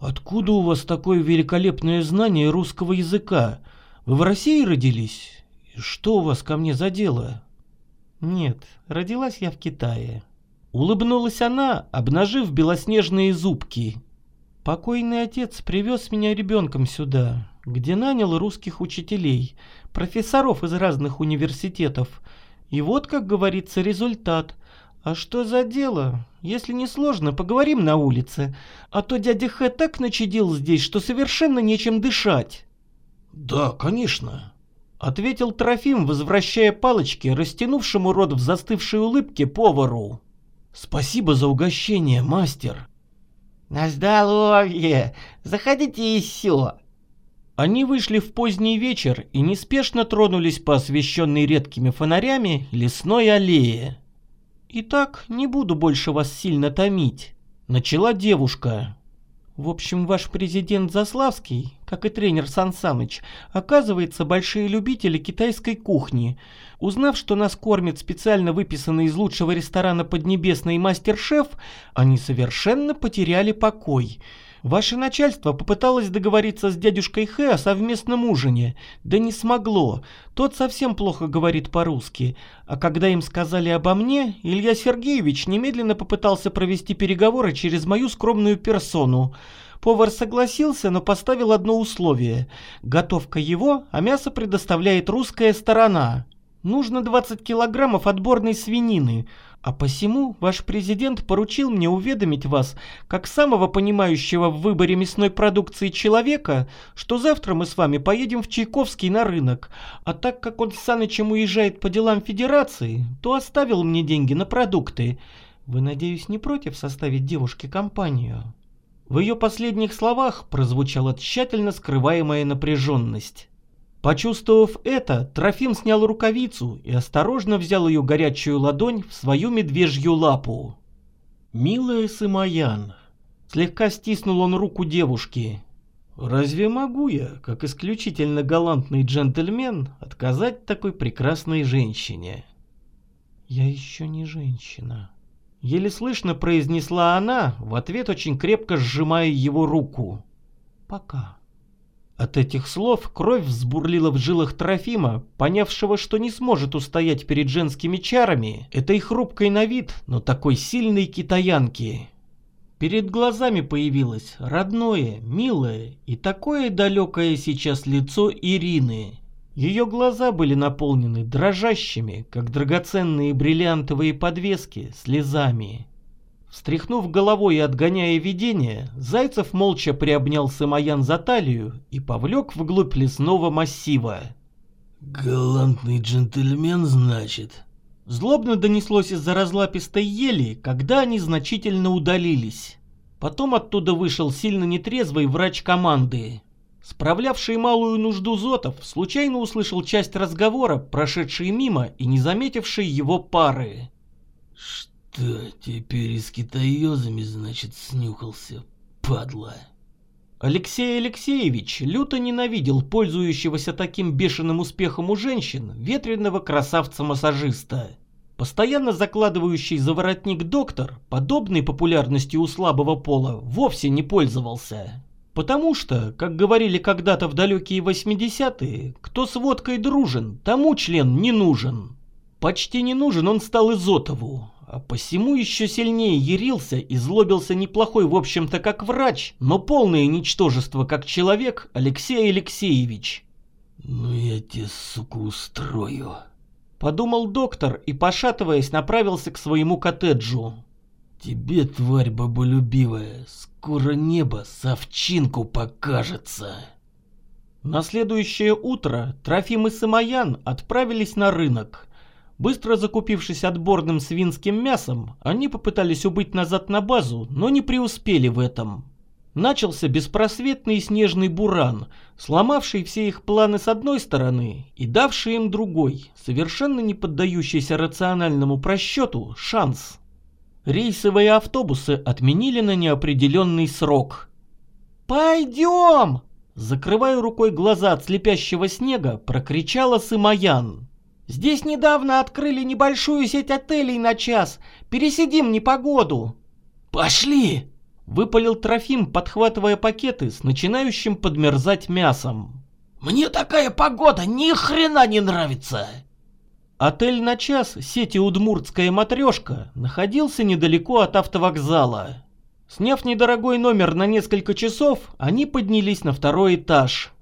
«Откуда у вас такое великолепное знание русского языка? Вы в России родились? Что у вас ко мне за дело?» Нет, родилась я в Китае. Улыбнулась она, обнажив белоснежные зубки. Покойный отец привез меня ребенком сюда, где нанял русских учителей, профессоров из разных университетов. И вот, как говорится, результат. А что за дело? Если не сложно, поговорим на улице. А то дядя Хэ так начадил здесь, что совершенно нечем дышать. Да, конечно. Ответил Трофим, возвращая палочки, растянувшему рот в застывшей улыбке повару. «Спасибо за угощение, мастер!» «На здоровье! Заходите еще!» Они вышли в поздний вечер и неспешно тронулись по освещенной редкими фонарями лесной аллее. «Итак, не буду больше вас сильно томить», — начала девушка. В общем, ваш президент Заславский, как и тренер Сан Саныч, оказывается большие любители китайской кухни. Узнав, что нас кормит специально выписанный из лучшего ресторана Поднебесный мастер-шеф, они совершенно потеряли покой. Ваше начальство попыталось договориться с дядюшкой Хэ о совместном ужине, да не смогло. Тот совсем плохо говорит по-русски. А когда им сказали обо мне, Илья Сергеевич немедленно попытался провести переговоры через мою скромную персону. Повар согласился, но поставил одно условие. Готовка его, а мясо предоставляет русская сторона. Нужно 20 килограммов отборной свинины, а посему ваш президент поручил мне уведомить вас, как самого понимающего в выборе мясной продукции человека, что завтра мы с вами поедем в Чайковский на рынок, а так как он с Санычем уезжает по делам Федерации, то оставил мне деньги на продукты. Вы, надеюсь, не против составить девушке компанию?» В ее последних словах прозвучала тщательно скрываемая напряженность. Почувствовав это, Трофим снял рукавицу и осторожно взял ее горячую ладонь в свою медвежью лапу. «Милая Сымаян», — слегка стиснул он руку девушки, — «разве могу я, как исключительно галантный джентльмен, отказать такой прекрасной женщине?» «Я еще не женщина», — еле слышно произнесла она, в ответ очень крепко сжимая его руку. «Пока». От этих слов кровь взбурлила в жилах Трофима, понявшего, что не сможет устоять перед женскими чарами этой хрупкой на вид, но такой сильной китаянки. Перед глазами появилось родное, милое и такое далекое сейчас лицо Ирины. Ее глаза были наполнены дрожащими, как драгоценные бриллиантовые подвески, слезами. Встряхнув головой и отгоняя видение, Зайцев молча приобнял Самоян за талию и повлек вглубь лесного массива. «Галантный джентльмен, значит?» Злобно донеслось из-за разлапистой ели, когда они значительно удалились. Потом оттуда вышел сильно нетрезвый врач команды. Справлявший малую нужду Зотов случайно услышал часть разговора, прошедшей мимо и не заметившей его пары. «Что, теперь и с китаёзами, значит, снюхался, падла?» Алексей Алексеевич люто ненавидел пользующегося таким бешеным успехом у женщин ветреного красавца-массажиста. Постоянно закладывающий за воротник доктор подобной популярностью у слабого пола вовсе не пользовался. Потому что, как говорили когда-то в далекие 80-е, кто с водкой дружен, тому член не нужен. Почти не нужен он стал Изотову, посему еще сильнее ярился и злобился неплохой в общем-то как врач, но полное ничтожество как человек Алексей Алексеевич. «Ну я тебе, сука, устрою», — подумал доктор и, пошатываясь, направился к своему коттеджу. «Тебе, тварь баболюбивая, скоро небо совчинку покажется». На следующее утро Трофим и Самоян отправились на рынок. Быстро закупившись отборным свинским мясом, они попытались убыть назад на базу, но не преуспели в этом. Начался беспросветный снежный буран, сломавший все их планы с одной стороны и давший им другой, совершенно не поддающийся рациональному просчету, шанс. Рейсовые автобусы отменили на неопределенный срок. «Пойдем!» Закрывая рукой глаза от слепящего снега, прокричала Сымаян. «Здесь недавно открыли небольшую сеть отелей на час. Пересидим непогоду». «Пошли!» Выпалил Трофим, подхватывая пакеты с начинающим подмерзать мясом. «Мне такая погода ни хрена не нравится!» Отель на час сети «Удмуртская матрешка» находился недалеко от автовокзала. Сняв недорогой номер на несколько часов, они поднялись на второй этаж.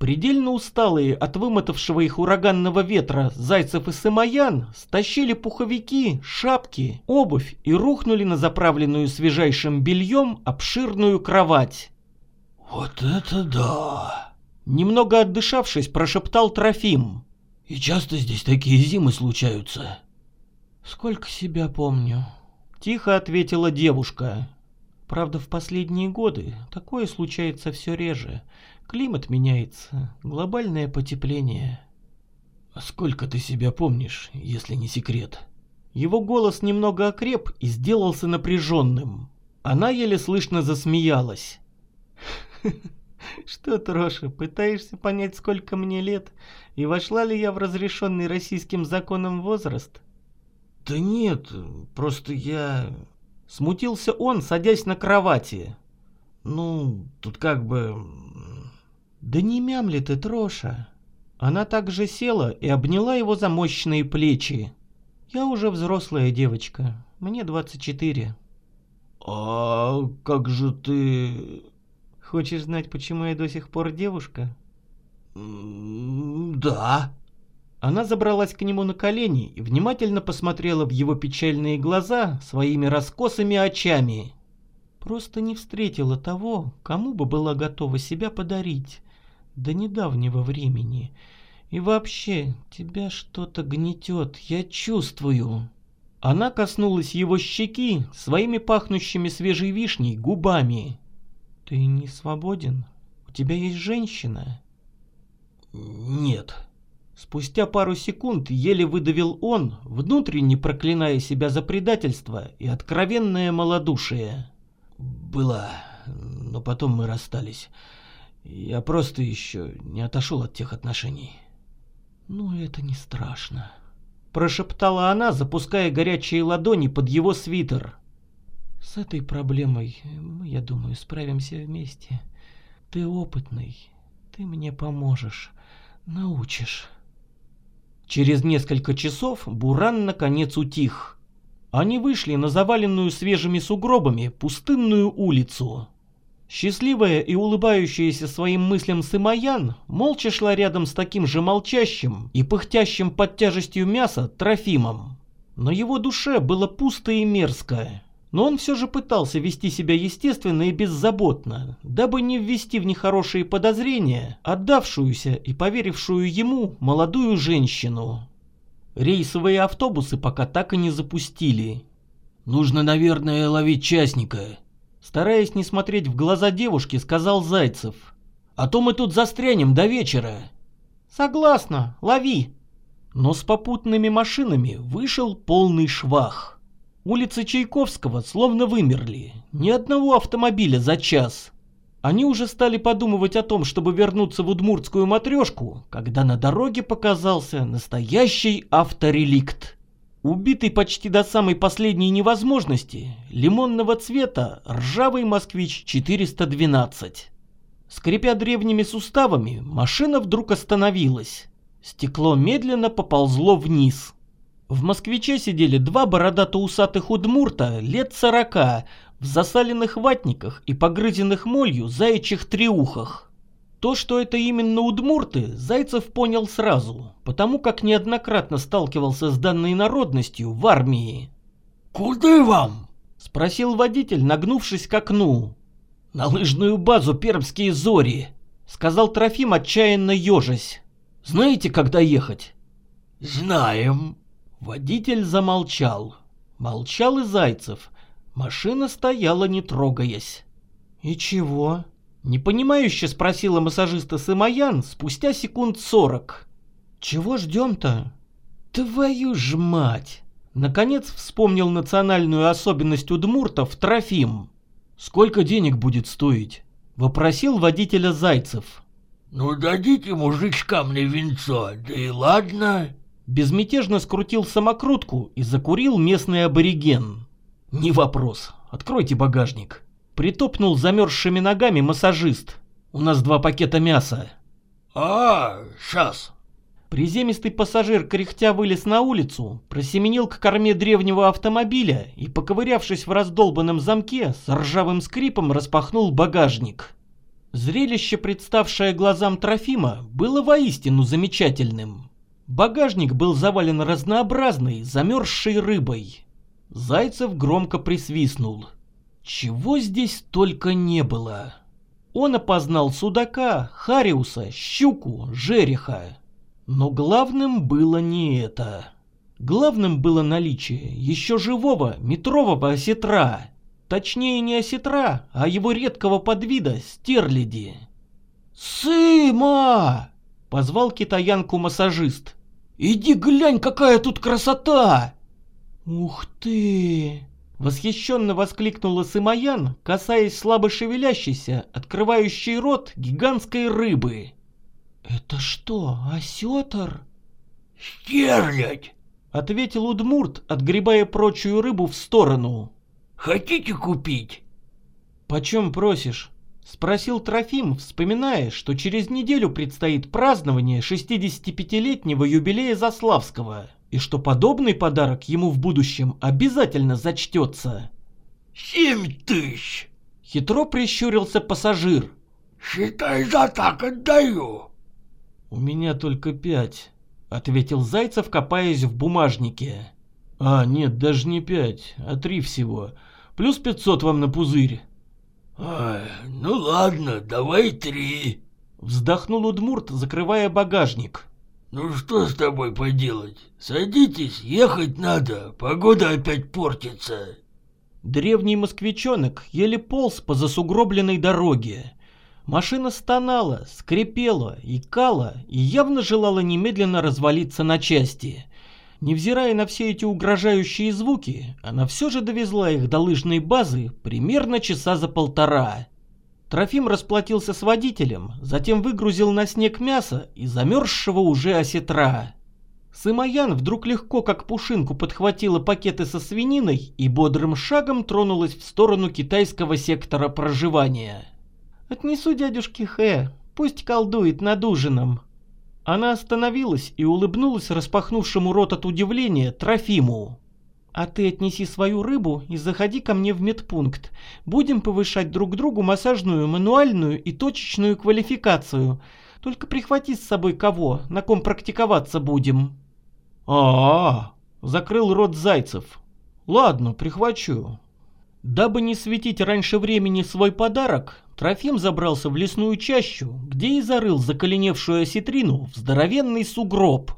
Предельно усталые от вымотавшего их ураганного ветра Зайцев и Самоян стащили пуховики, шапки, обувь и рухнули на заправленную свежайшим бельем обширную кровать. «Вот это да!» Немного отдышавшись, прошептал Трофим. «И часто здесь такие зимы случаются?» «Сколько себя помню», — тихо ответила девушка. «Правда, в последние годы такое случается все реже. Климат меняется, глобальное потепление. А сколько ты себя помнишь, если не секрет? Его голос немного окреп и сделался напряженным. Она еле слышно засмеялась. Что, Троша, пытаешься понять, сколько мне лет, и вошла ли я в разрешенный российским законом возраст? Да нет, просто я... Смутился он, садясь на кровати. Ну, тут как бы... «Да не мямли ты, Троша!» Она также села и обняла его за мощные плечи. «Я уже взрослая девочка, мне 24». «А как же ты...» «Хочешь знать, почему я до сих пор девушка?» «Да». Она забралась к нему на колени и внимательно посмотрела в его печальные глаза своими раскосыми очами. «Просто не встретила того, кому бы была готова себя подарить до недавнего времени. И вообще, тебя что-то гнетет, я чувствую. Она коснулась его щеки своими пахнущими свежей вишней губами. Ты не свободен? У тебя есть женщина? Нет. Спустя пару секунд еле выдавил он, внутренне проклиная себя за предательство и откровенное малодушие. Была, но потом мы расстались. Я просто еще не отошел от тех отношений. Ну, это не страшно. Прошептала она, запуская горячие ладони под его свитер. С этой проблемой мы, я думаю, справимся вместе. Ты опытный, ты мне поможешь, научишь. Через несколько часов Буран наконец утих. Они вышли на заваленную свежими сугробами пустынную улицу. Счастливая и улыбающаяся своим мыслям Сымаян молча шла рядом с таким же молчащим и пыхтящим под тяжестью мяса Трофимом. На его душе было пусто и мерзко, но он все же пытался вести себя естественно и беззаботно, дабы не ввести в нехорошие подозрения отдавшуюся и поверившую ему молодую женщину. Рейсовые автобусы пока так и не запустили. «Нужно, наверное, ловить частника», Стараясь не смотреть в глаза девушки, сказал Зайцев. а то мы тут застрянем до вечера. Согласна, лови. Но с попутными машинами вышел полный швах. Улицы Чайковского словно вымерли, ни одного автомобиля за час. Они уже стали подумывать о том, чтобы вернуться в удмуртскую матрешку, когда на дороге показался настоящий автореликт. Убитый почти до самой последней невозможности, лимонного цвета ржавый «Москвич-412». Скрипя древними суставами, машина вдруг остановилась. Стекло медленно поползло вниз. В «Москвиче» сидели два бородато-усатых удмурта лет сорока в засаленных ватниках и погрызенных молью заячьих триухах. То, что это именно удмурты, Зайцев понял сразу, потому как неоднократно сталкивался с данной народностью в армии. «Куда вам?» — спросил водитель, нагнувшись к окну. «На лыжную базу Пермские зори», — сказал Трофим, отчаянно ежась. «Знаете, когда ехать?» «Знаем». Водитель замолчал. Молчал и Зайцев. Машина стояла, не трогаясь. «И чего?» Непонимающе спросила массажиста Сымаян спустя секунд сорок. «Чего ждем-то?» «Твою ж мать!» Наконец вспомнил национальную особенность удмуртов Трофим. «Сколько денег будет стоить?» Вопросил водителя Зайцев. «Ну дадите мужичкам мне венцо, да и ладно». Безмятежно скрутил самокрутку и закурил местный абориген. «Не вопрос. Откройте багажник». Притопнул замерзшими ногами массажист. «У нас два пакета мяса». «А, сейчас». Приземистый пассажир кряхтя вылез на улицу, просеменил к корме древнего автомобиля и, поковырявшись в раздолбанном замке, с ржавым скрипом распахнул багажник. Зрелище, представшее глазам Трофима, было воистину замечательным. Багажник был завален разнообразной, замерзшей рыбой. Зайцев громко присвистнул. Чего здесь только не было. Он опознал судака, хариуса, щуку, жереха. Но главным было не это. Главным было наличие еще живого метрового осетра. Точнее не осетра, а его редкого подвида стерляди. «Сыма!» — позвал китаянку массажист. «Иди глянь, какая тут красота!» «Ух ты!» — восхищенно воскликнула Сымаян, касаясь слабо шевелящейся, открывающей рот гигантской рыбы. «Это что, осетр?» «Стерлядь!» — ответил Удмурт, отгребая прочую рыбу в сторону. «Хотите купить?» «Почем просишь?» — спросил Трофим, вспоминая, что через неделю предстоит празднование 65-летнего юбилея Заславского, и что подобный подарок ему в будущем обязательно зачтется. «Семь тысяч!» — хитро прищурился пассажир. «Считай, за так отдаю!» «У меня только пять», — ответил Зайцев, копаясь в бумажнике. «А, нет, даже не пять, а три всего. Плюс пятьсот вам на пузырь». «Ай, ну ладно, давай три», — вздохнул Удмурт, закрывая багажник. «Ну что с тобой поделать? Садитесь, ехать надо, погода опять портится». Древний москвичонок еле полз по засугробленной дороге. Машина стонала, скрипела, икала и явно желала немедленно развалиться на части. Невзирая на все эти угрожающие звуки, она все же довезла их до лыжной базы примерно часа за полтора. Трофим расплатился с водителем, затем выгрузил на снег мясо и замерзшего уже осетра. Сымаян вдруг легко, как пушинку, подхватила пакеты со свининой и бодрым шагом тронулась в сторону китайского сектора проживания. «Отнесу дядюшке Хэ, пусть колдует над ужином». Она остановилась и улыбнулась распахнувшему рот от удивления Трофиму. «А ты отнеси свою рыбу и заходи ко мне в медпункт. Будем повышать друг другу массажную, мануальную и точечную квалификацию. Только прихвати с собой кого, на ком практиковаться будем». «А-а-а!» — закрыл рот Зайцев. «Ладно, прихвачу». Дабы не светить раньше времени свой подарок, Трофим забрался в лесную чащу, где и зарыл заколеневшую осетрину в здоровенный сугроб.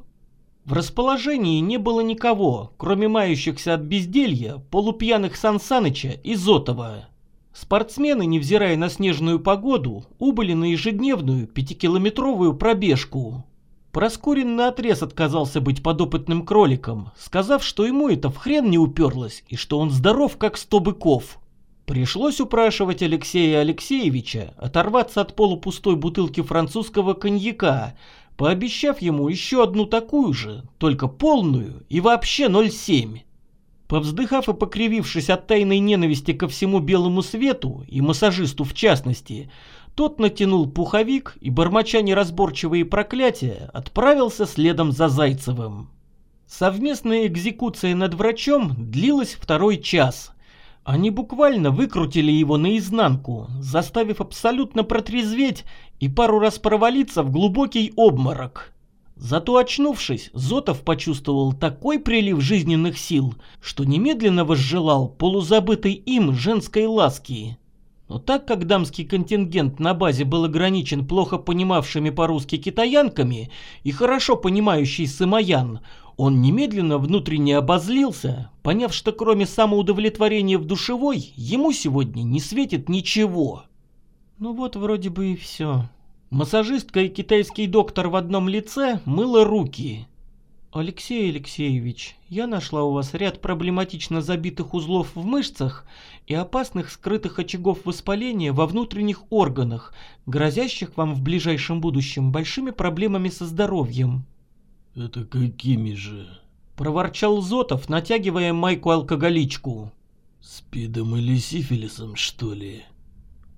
В расположении не было никого, кроме мающихся от безделья полупьяных Сансаныча и Зотова. Спортсмены, невзирая на снежную погоду, убыли на ежедневную пятикилометровую пробежку. Проскурин наотрез отказался быть подопытным кроликом, сказав, что ему это в хрен не уперлось и что он здоров как сто быков. Пришлось упрашивать Алексея Алексеевича оторваться от полупустой бутылки французского коньяка, пообещав ему еще одну такую же, только полную и вообще 0,7. Повздыхав и покривившись от тайной ненависти ко всему белому свету, и массажисту в частности, тот натянул пуховик и, бормоча неразборчивые проклятия, отправился следом за Зайцевым. Совместная экзекуция над врачом длилась второй час. Они буквально выкрутили его наизнанку, заставив абсолютно протрезветь и пару раз провалиться в глубокий обморок. Зато очнувшись, Зотов почувствовал такой прилив жизненных сил, что немедленно возжелал полузабытой им женской ласки. Но так как дамский контингент на базе был ограничен плохо понимавшими по-русски китаянками и хорошо понимающий самоян, он немедленно внутренне обозлился, поняв, что кроме самоудовлетворения в душевой, ему сегодня не светит ничего. Ну вот вроде бы и все. Массажистка и китайский доктор в одном лице мыла руки. Алексей Алексеевич, я нашла у вас ряд проблематично забитых узлов в мышцах и опасных скрытых очагов воспаления во внутренних органах, грозящих вам в ближайшем будущем большими проблемами со здоровьем. Это какими же? Проворчал Зотов, натягивая майку-алкоголичку. Спидом или сифилисом, что ли?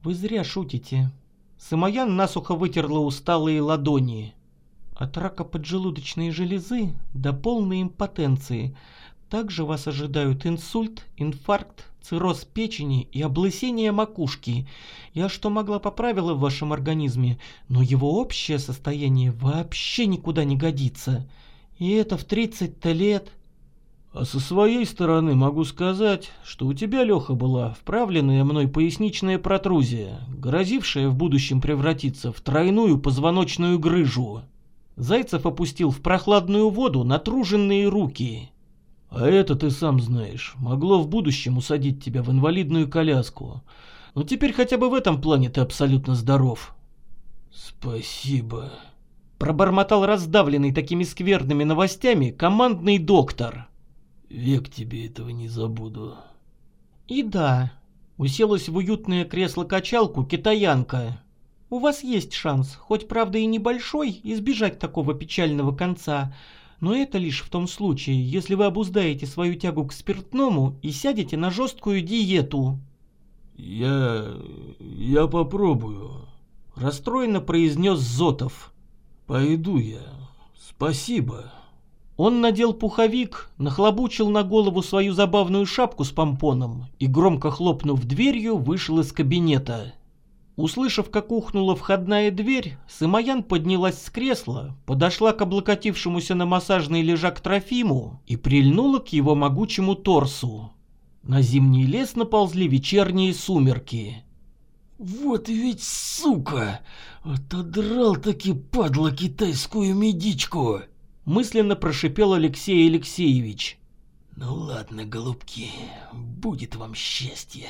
Вы зря шутите. Самоян насухо вытерла усталые ладони. От рака поджелудочной железы до полной импотенции. Также вас ожидают инсульт, инфаркт, цирроз печени и облысение макушки. Я что могла поправила в вашем организме, но его общее состояние вообще никуда не годится. И это в 30-то лет. А со своей стороны могу сказать, что у тебя, Леха, была вправленная мной поясничная протрузия, грозившая в будущем превратиться в тройную позвоночную грыжу. Зайцев опустил в прохладную воду натруженные руки. А это, ты сам знаешь, могло в будущем усадить тебя в инвалидную коляску. Но теперь хотя бы в этом плане ты абсолютно здоров. Спасибо. Пробормотал раздавленный такими скверными новостями командный доктор. Век тебе этого не забуду. И да, уселась в уютное кресло-качалку китаянка. У вас есть шанс, хоть правда и небольшой, избежать такого печального конца, но это лишь в том случае, если вы обуздаете свою тягу к спиртному и сядете на жесткую диету. Я... я попробую, расстроенно произнес Зотов. Пойду я. Спасибо. Он надел пуховик, нахлобучил на голову свою забавную шапку с помпоном и, громко хлопнув дверью, вышел из кабинета. Услышав, как ухнула входная дверь, Сымаян поднялась с кресла, подошла к облокотившемуся на массажный лежак Трофиму и прильнула к его могучему торсу. На зимний лес наползли вечерние сумерки. «Вот ведь сука! Отодрал таки падла китайскую медичку!» мысленно прошипел Алексей Алексеевич. «Ну ладно, голубки, будет вам счастье».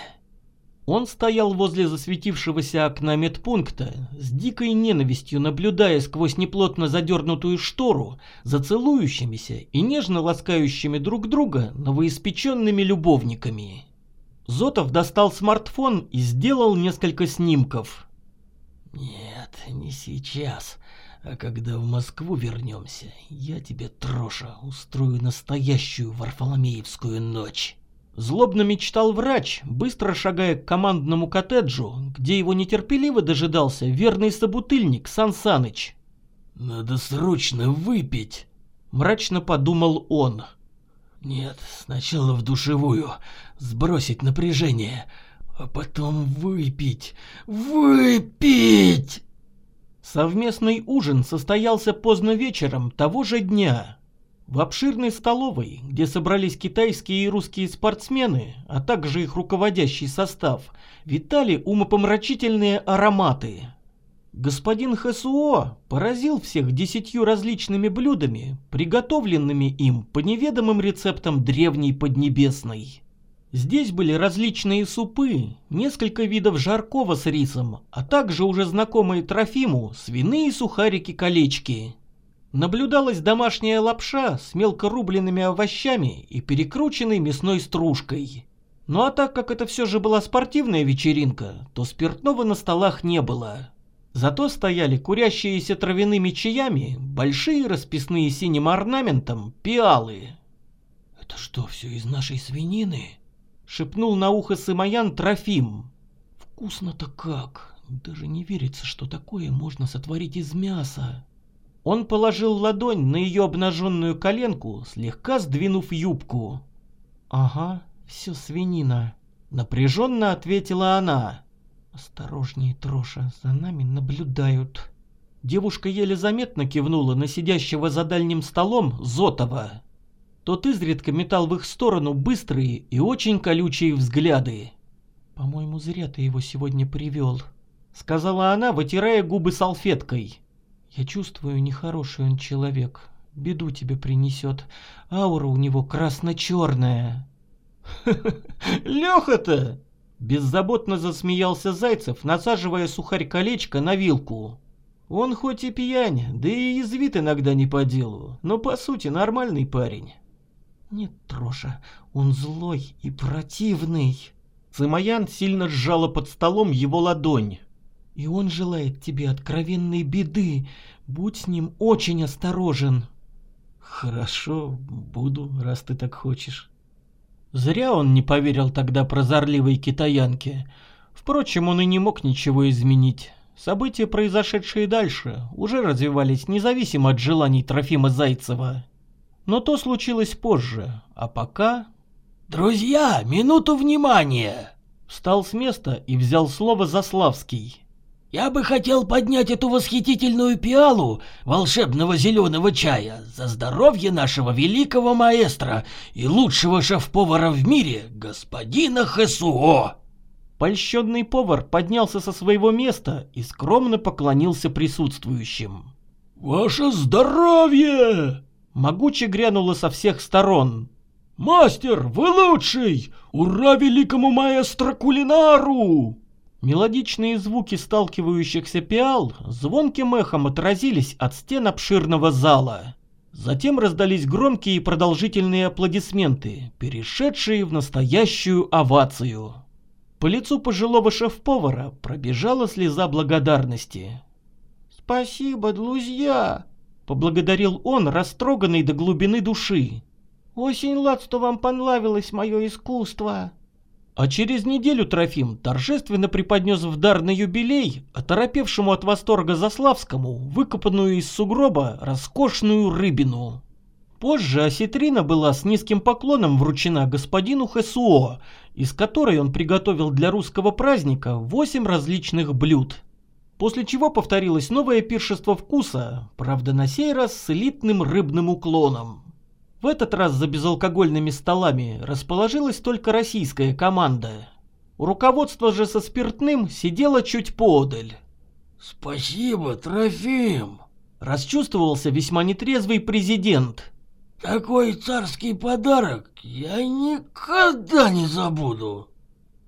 Он стоял возле засветившегося окна медпункта, с дикой ненавистью наблюдая сквозь неплотно задернутую штору за целующимися и нежно ласкающими друг друга новоиспеченными любовниками. Зотов достал смартфон и сделал несколько снимков. «Нет, не сейчас. А когда в Москву вернемся, я тебе, Троша, устрою настоящую Варфоломеевскую ночь. Злобно мечтал врач, быстро шагая к командному коттеджу, где его нетерпеливо дожидался верный собутыльник Сан Саныч. «Надо срочно выпить!» — мрачно подумал он. «Нет, сначала в душевую, сбросить напряжение, а потом выпить, выпить!» Совместный ужин состоялся поздно вечером того же дня. В обширной столовой, где собрались китайские и русские спортсмены, а также их руководящий состав, витали умопомрачительные ароматы. Господин ХСО поразил всех десятью различными блюдами, приготовленными им по неведомым рецептам древней Поднебесной. Здесь были различные супы, несколько видов жаркого с рисом, а также уже знакомые Трофиму свиные сухарики-колечки. Наблюдалась домашняя лапша с мелко рубленными овощами и перекрученной мясной стружкой. Ну а так как это все же была спортивная вечеринка, то спиртного на столах не было. Зато стояли курящиеся травяными чаями большие расписные синим орнаментом пиалы. «Это что, все из нашей свинины?» — шепнул на ухо Сымаян Трофим. «Вкусно-то как! Даже не верится, что такое можно сотворить из мяса!» Он положил ладонь на ее обнаженную коленку, слегка сдвинув юбку. «Ага, все свинина», — напряженно ответила она. «Осторожнее, Троша, за нами наблюдают». Девушка еле заметно кивнула на сидящего за дальним столом Зотова. Тот изредка метал в их сторону быстрые и очень колючие взгляды. «По-моему, зря ты его сегодня привел», — сказала она, вытирая губы салфеткой. «Я чувствую, нехороший он человек. Беду тебе принесет. Аура у него красно-черная». «Леха-то!» — беззаботно засмеялся Зайцев, насаживая сухарь-колечко на вилку. «Он хоть и пьянь, да и язвит иногда не по делу, но по сути нормальный парень». «Нет, Троша, он злой и противный». Цимаян сильно сжала под столом его ладонь. «И он желает тебе откровенной беды. Будь с ним очень осторожен». «Хорошо, буду, раз ты так хочешь». Зря он не поверил тогда прозорливой китаянке. Впрочем, он и не мог ничего изменить. События, произошедшие дальше, уже развивались независимо от желаний Трофима Зайцева. Но то случилось позже, а пока... «Друзья, минуту внимания!» Встал с места и взял слово Заславский. «Я бы хотел поднять эту восхитительную пиалу волшебного зеленого чая за здоровье нашего великого маэстро и лучшего шеф-повара в мире, господина Хесуо!» Польщенный повар поднялся со своего места и скромно поклонился присутствующим. «Ваше здоровье!» Могуче грянуло со всех сторон. «Мастер, вы лучший! Ура великому маэстро кулинару!» Мелодичные звуки сталкивающихся пиал звонким эхом отразились от стен обширного зала. Затем раздались громкие и продолжительные аплодисменты, перешедшие в настоящую овацию. По лицу пожилого шеф-повара пробежала слеза благодарности. «Спасибо, друзья!» Поблагодарил он, растроганный до глубины души. «Очень рад, что вам понравилось мое искусство!» А через неделю Трофим торжественно преподнес в дар на юбилей, оторопевшему от восторга Заславскому, выкопанную из сугроба роскошную рыбину. Позже осетрина была с низким поклоном вручена господину Хесуо, из которой он приготовил для русского праздника восемь различных блюд. После чего повторилось новое пиршество вкуса, правда на сей раз с элитным рыбным уклоном. В этот раз за безалкогольными столами расположилась только российская команда. У руководства же со спиртным сидело чуть подаль. «Спасибо, Трофим!» Расчувствовался весьма нетрезвый президент. «Такой царский подарок я никогда не забуду!»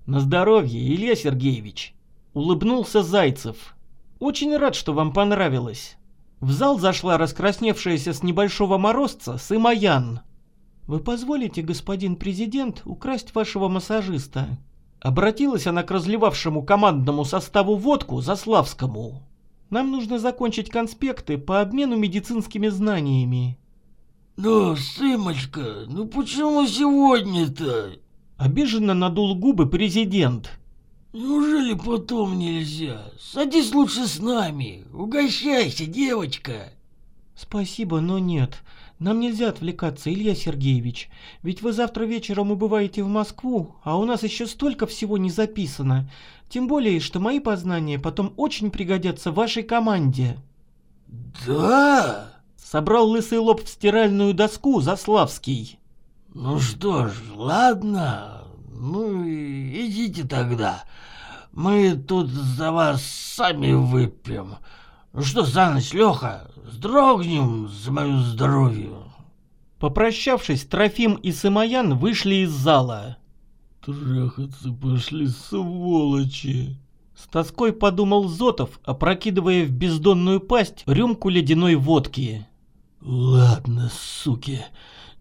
«На здоровье, Илья Сергеевич!» Улыбнулся Зайцев. Очень рад, что вам понравилось. В зал зашла раскрасневшаяся с небольшого морозца Сымаян. Вы позволите, господин президент, украсть вашего массажиста? Обратилась она к разливавшему командному составу водку Заславскому. Нам нужно закончить конспекты по обмену медицинскими знаниями. Ну, Сымочка, ну почему сегодня-то? Обиженно надул губы президент. Неужели потом нельзя? Садись лучше с нами. Угощайся, девочка. Спасибо, но нет. Нам нельзя отвлекаться, Илья Сергеевич. Ведь вы завтра вечером убываете в Москву, а у нас еще столько всего не записано. Тем более, что мои познания потом очень пригодятся вашей команде. Да? Собрал лысый лоб в стиральную доску Заславский. Ну что ж, ладно. Ну, идите тогда. Мы тут за вас сами выпьем. Ну что за ночь, Леха? Сдрогнем за мое здоровье. Попрощавшись, Трофим и Сымаян вышли из зала. Трахаться пошли сволочи. С тоской подумал Зотов, опрокидывая в бездонную пасть рюмку ледяной водки. Ладно, суки,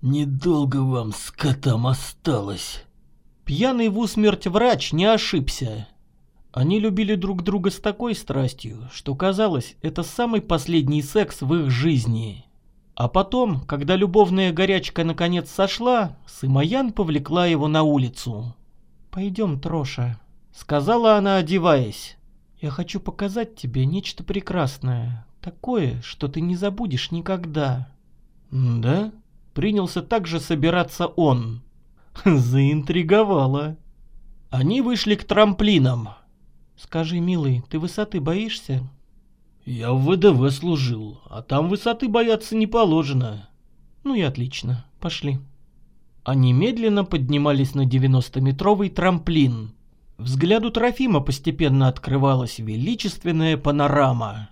недолго вам, скотам, осталось. Пьяный в усмерть врач не ошибся. Они любили друг друга с такой страстью, что казалось, это самый последний секс в их жизни. А потом, когда любовная горячка наконец сошла, Сымаян повлекла его на улицу. «Пойдем, Троша», Сказала она, одеваясь. «Я хочу показать тебе нечто прекрасное, такое, что ты не забудешь никогда». «Да?» Принялся также собираться он. Заинтриговала. Они вышли к трамплинам. «Скажи, милый, ты высоты боишься?» «Я в ВДВ служил, а там высоты бояться не положено». «Ну и отлично, пошли». Они медленно поднимались на 90-метровый трамплин, Взгляду Трофима постепенно открывалась величественная панорама.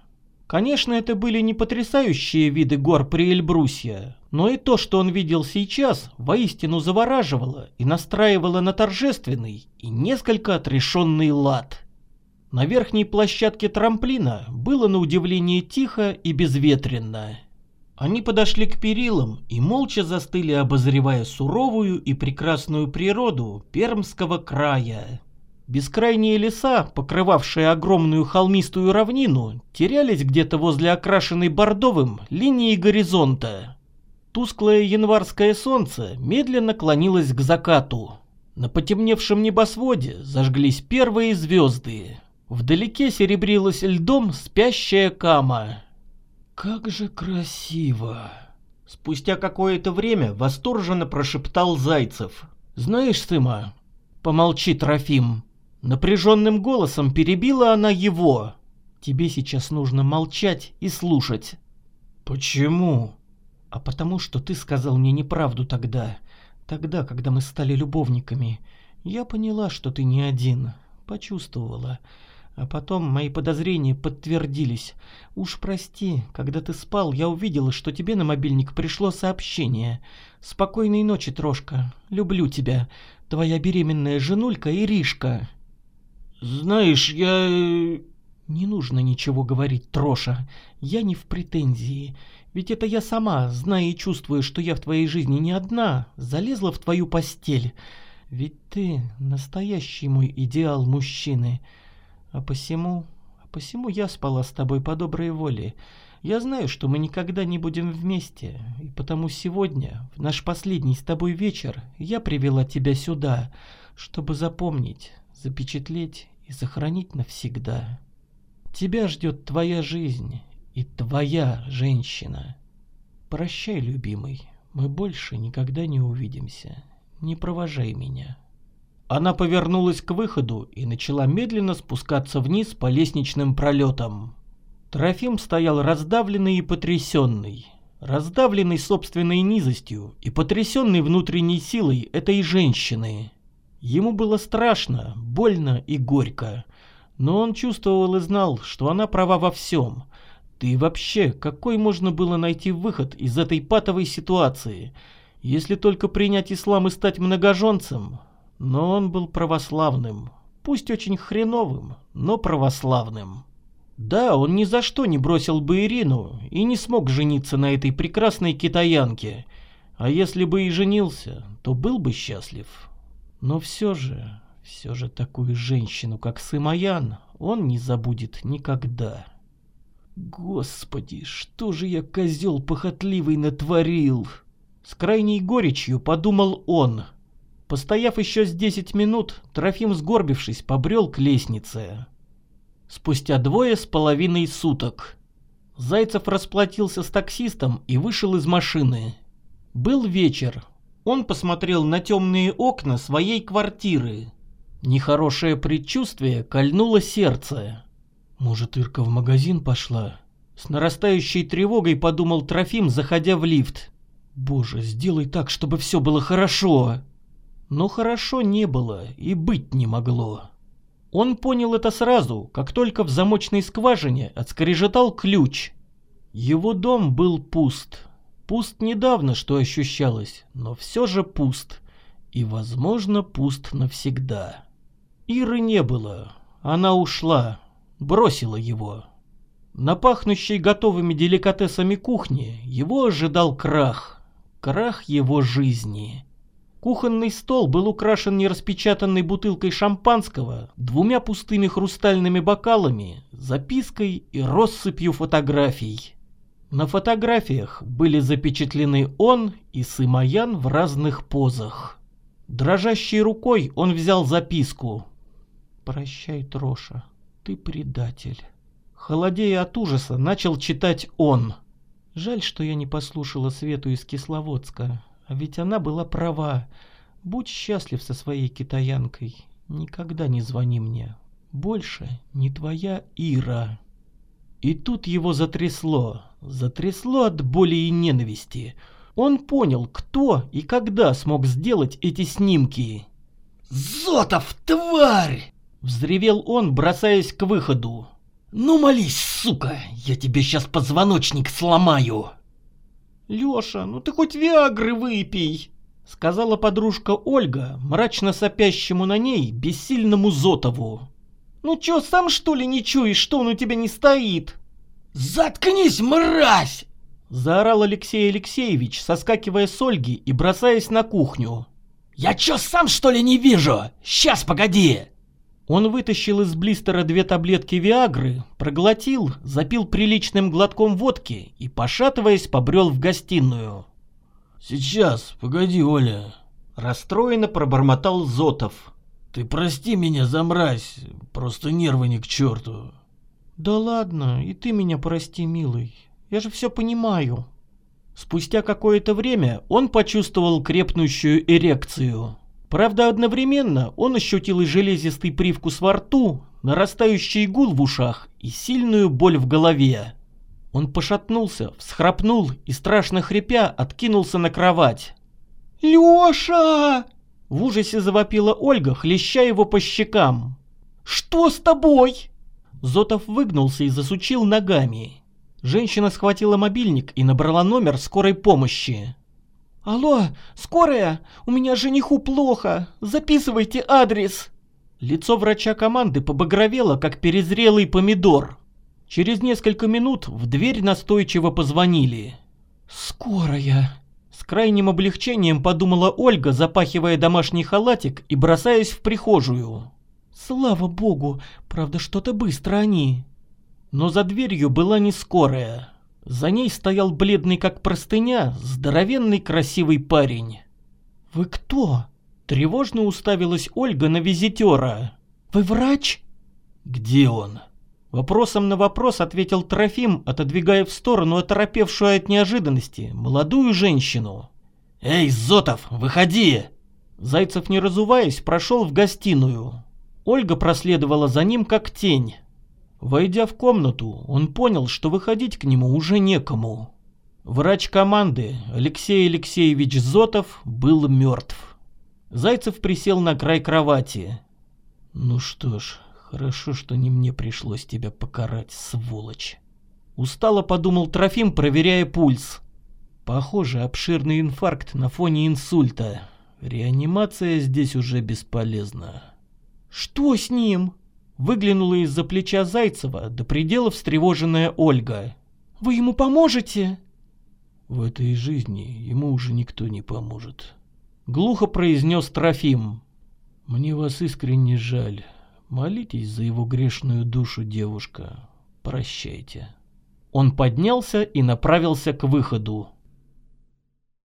Конечно, это были не потрясающие виды гор при Эльбрусье, но и то, что он видел сейчас, воистину завораживало и настраивало на торжественный и несколько отрешенный лад. На верхней площадке трамплина было на удивление тихо и безветренно. Они подошли к перилам и молча застыли, обозревая суровую и прекрасную природу Пермского края. Бескрайние леса, покрывавшие огромную холмистую равнину, терялись где-то возле окрашенной бордовым линии горизонта. Тусклое январское солнце медленно клонилось к закату. На потемневшем небосводе зажглись первые звезды. Вдалеке серебрилась льдом спящая кама. «Как же красиво!» Спустя какое-то время восторженно прошептал Зайцев. «Знаешь, Сыма, помолчи, Трофим, Напряженным голосом перебила она его. «Тебе сейчас нужно молчать и слушать». «Почему?» «А потому что ты сказал мне неправду тогда. Тогда, когда мы стали любовниками. Я поняла, что ты не один. Почувствовала. А потом мои подозрения подтвердились. Уж прости, когда ты спал, я увидела, что тебе на мобильник пришло сообщение. Спокойной ночи, Трошка. Люблю тебя. Твоя беременная женулька Иришка. «Знаешь, я...» э, «Не нужно ничего говорить, Троша. Я не в претензии. Ведь это я сама, зная и чувствуя, что я в твоей жизни не одна, залезла в твою постель. Ведь ты настоящий мой идеал мужчины. А посему... А посему я спала с тобой по доброй воле. Я знаю, что мы никогда не будем вместе, и потому сегодня, в наш последний с тобой вечер, я привела тебя сюда, чтобы запомнить, запечатлеть и сохранить навсегда. Тебя ждет твоя жизнь и твоя женщина. Прощай, любимый, мы больше никогда не увидимся. Не провожай меня. Она повернулась к выходу и начала медленно спускаться вниз по лестничным пролетам. Трофим стоял раздавленный и потрясенный. Раздавленный собственной низостью и потрясенный внутренней силой этой женщины. Ему было страшно, больно и горько. Но он чувствовал и знал, что она права во всем. Да и вообще, какой можно было найти выход из этой патовой ситуации, если только принять ислам и стать многоженцем? Но он был православным, пусть очень хреновым, но православным. Да, он ни за что не бросил бы Ирину и не смог жениться на этой прекрасной китаянке. А если бы и женился, то был бы счастлив. Но все же, все же такую женщину, как Сымаян, он не забудет никогда. Господи, что же я, козел похотливый, натворил? С крайней горечью подумал он. Постояв еще с десять минут, Трофим, сгорбившись, побрел к лестнице. Спустя двое с половиной суток. Зайцев расплатился с таксистом и вышел из машины. Был вечер, он посмотрел на темные окна своей квартиры. Нехорошее предчувствие кольнуло сердце. Может, Ирка в магазин пошла? С нарастающей тревогой подумал Трофим, заходя в лифт. Боже, сделай так, чтобы все было хорошо. Но хорошо не было и быть не могло. Он понял это сразу, как только в замочной скважине отскрежетал ключ. Его дом был пуст. Пуст недавно, что ощущалось, но все же пуст. и, возможно, пуст навсегда. Иры не было, она ушла, бросила его. На пахнущей готовыми деликатесами кухне его ожидал крах, крах его жизни. Кухонный стол был украшен нераспечатанной бутылкой шампанского, двумя пустыми хрустальными бокалами, запиской и россыпью фотографий. На фотографиях были запечатлены он и Сымаян в разных позах. Дрожащей рукой он взял записку. «Прощай, Троша, ты предатель». Холодея от ужаса, начал читать он. Жаль, что я не послушала Свету из Кисловодска. А ведь она была права. Будь счастлив со своей китаянкой. Никогда не звони мне. Больше не твоя Ира. И тут его затрясло. Затрясло от боли и ненависти. Он понял, кто и когда смог сделать эти снимки. «Зотов, тварь!» Взревел он, бросаясь к выходу. «Ну молись, сука, я тебе сейчас позвоночник сломаю!» «Лёша, ну ты хоть Виагры выпей!» Сказала подружка Ольга, мрачно сопящему на ней бессильному Зотову. «Ну чё, сам что ли не чуешь, что он у тебя не стоит?» «Заткнись, мразь!» Заорал Алексей Алексеевич, соскакивая с Ольги и бросаясь на кухню. «Я чё, сам что ли не вижу? Сейчас, погоди!» Он вытащил из блистера две таблетки Виагры, проглотил, запил приличным глотком водки и, пошатываясь, побрел в гостиную. «Сейчас, погоди, Оля!» Расстроенно пробормотал Зотов. «Ты прости меня за мразь, просто нервы не к черту!» «Да ладно, и ты меня прости, милый, я же все понимаю!» Спустя какое-то время он почувствовал крепнущую эрекцию. Правда, одновременно он ощутил и железистый привкус во рту, нарастающий гул в ушах и сильную боль в голове. Он пошатнулся, всхрапнул и, страшно хрипя, откинулся на кровать. «Лёша!» В ужасе завопила Ольга, хлеща его по щекам. «Что с тобой?» Зотов выгнулся и засучил ногами. Женщина схватила мобильник и набрала номер скорой помощи. «Алло, скорая, у меня жениху плохо, записывайте адрес!» Лицо врача команды побагровело, как перезрелый помидор. Через несколько минут в дверь настойчиво позвонили. «Скорая!» С крайним облегчением подумала Ольга, запахивая домашний халатик и бросаясь в прихожую. «Слава богу, правда что-то быстро они!» Но за дверью была не скорая. За ней стоял бледный как простыня, здоровенный красивый парень. «Вы кто?» Тревожно уставилась Ольга на визитера. «Вы врач?» «Где он?» Вопросом на вопрос ответил Трофим, отодвигая в сторону оторопевшую от неожиданности молодую женщину. «Эй, Зотов, выходи!» Зайцев, не разуваясь, прошел в гостиную. Ольга проследовала за ним как тень. Войдя в комнату, он понял, что выходить к нему уже некому. Врач команды Алексей Алексеевич Зотов был мертв. Зайцев присел на край кровати. «Ну что ж, хорошо, что не мне пришлось тебя покарать, сволочь». Устало подумал Трофим, проверяя пульс. Похоже, обширный инфаркт на фоне инсульта. Реанимация здесь уже бесполезна. «Что с ним?» Выглянула из-за плеча Зайцева до предела встревоженная Ольга. «Вы ему поможете?» «В этой жизни ему уже никто не поможет», — глухо произнес Трофим. «Мне вас искренне жаль. Молитесь за его грешную душу, девушка. Прощайте». Он поднялся и направился к выходу.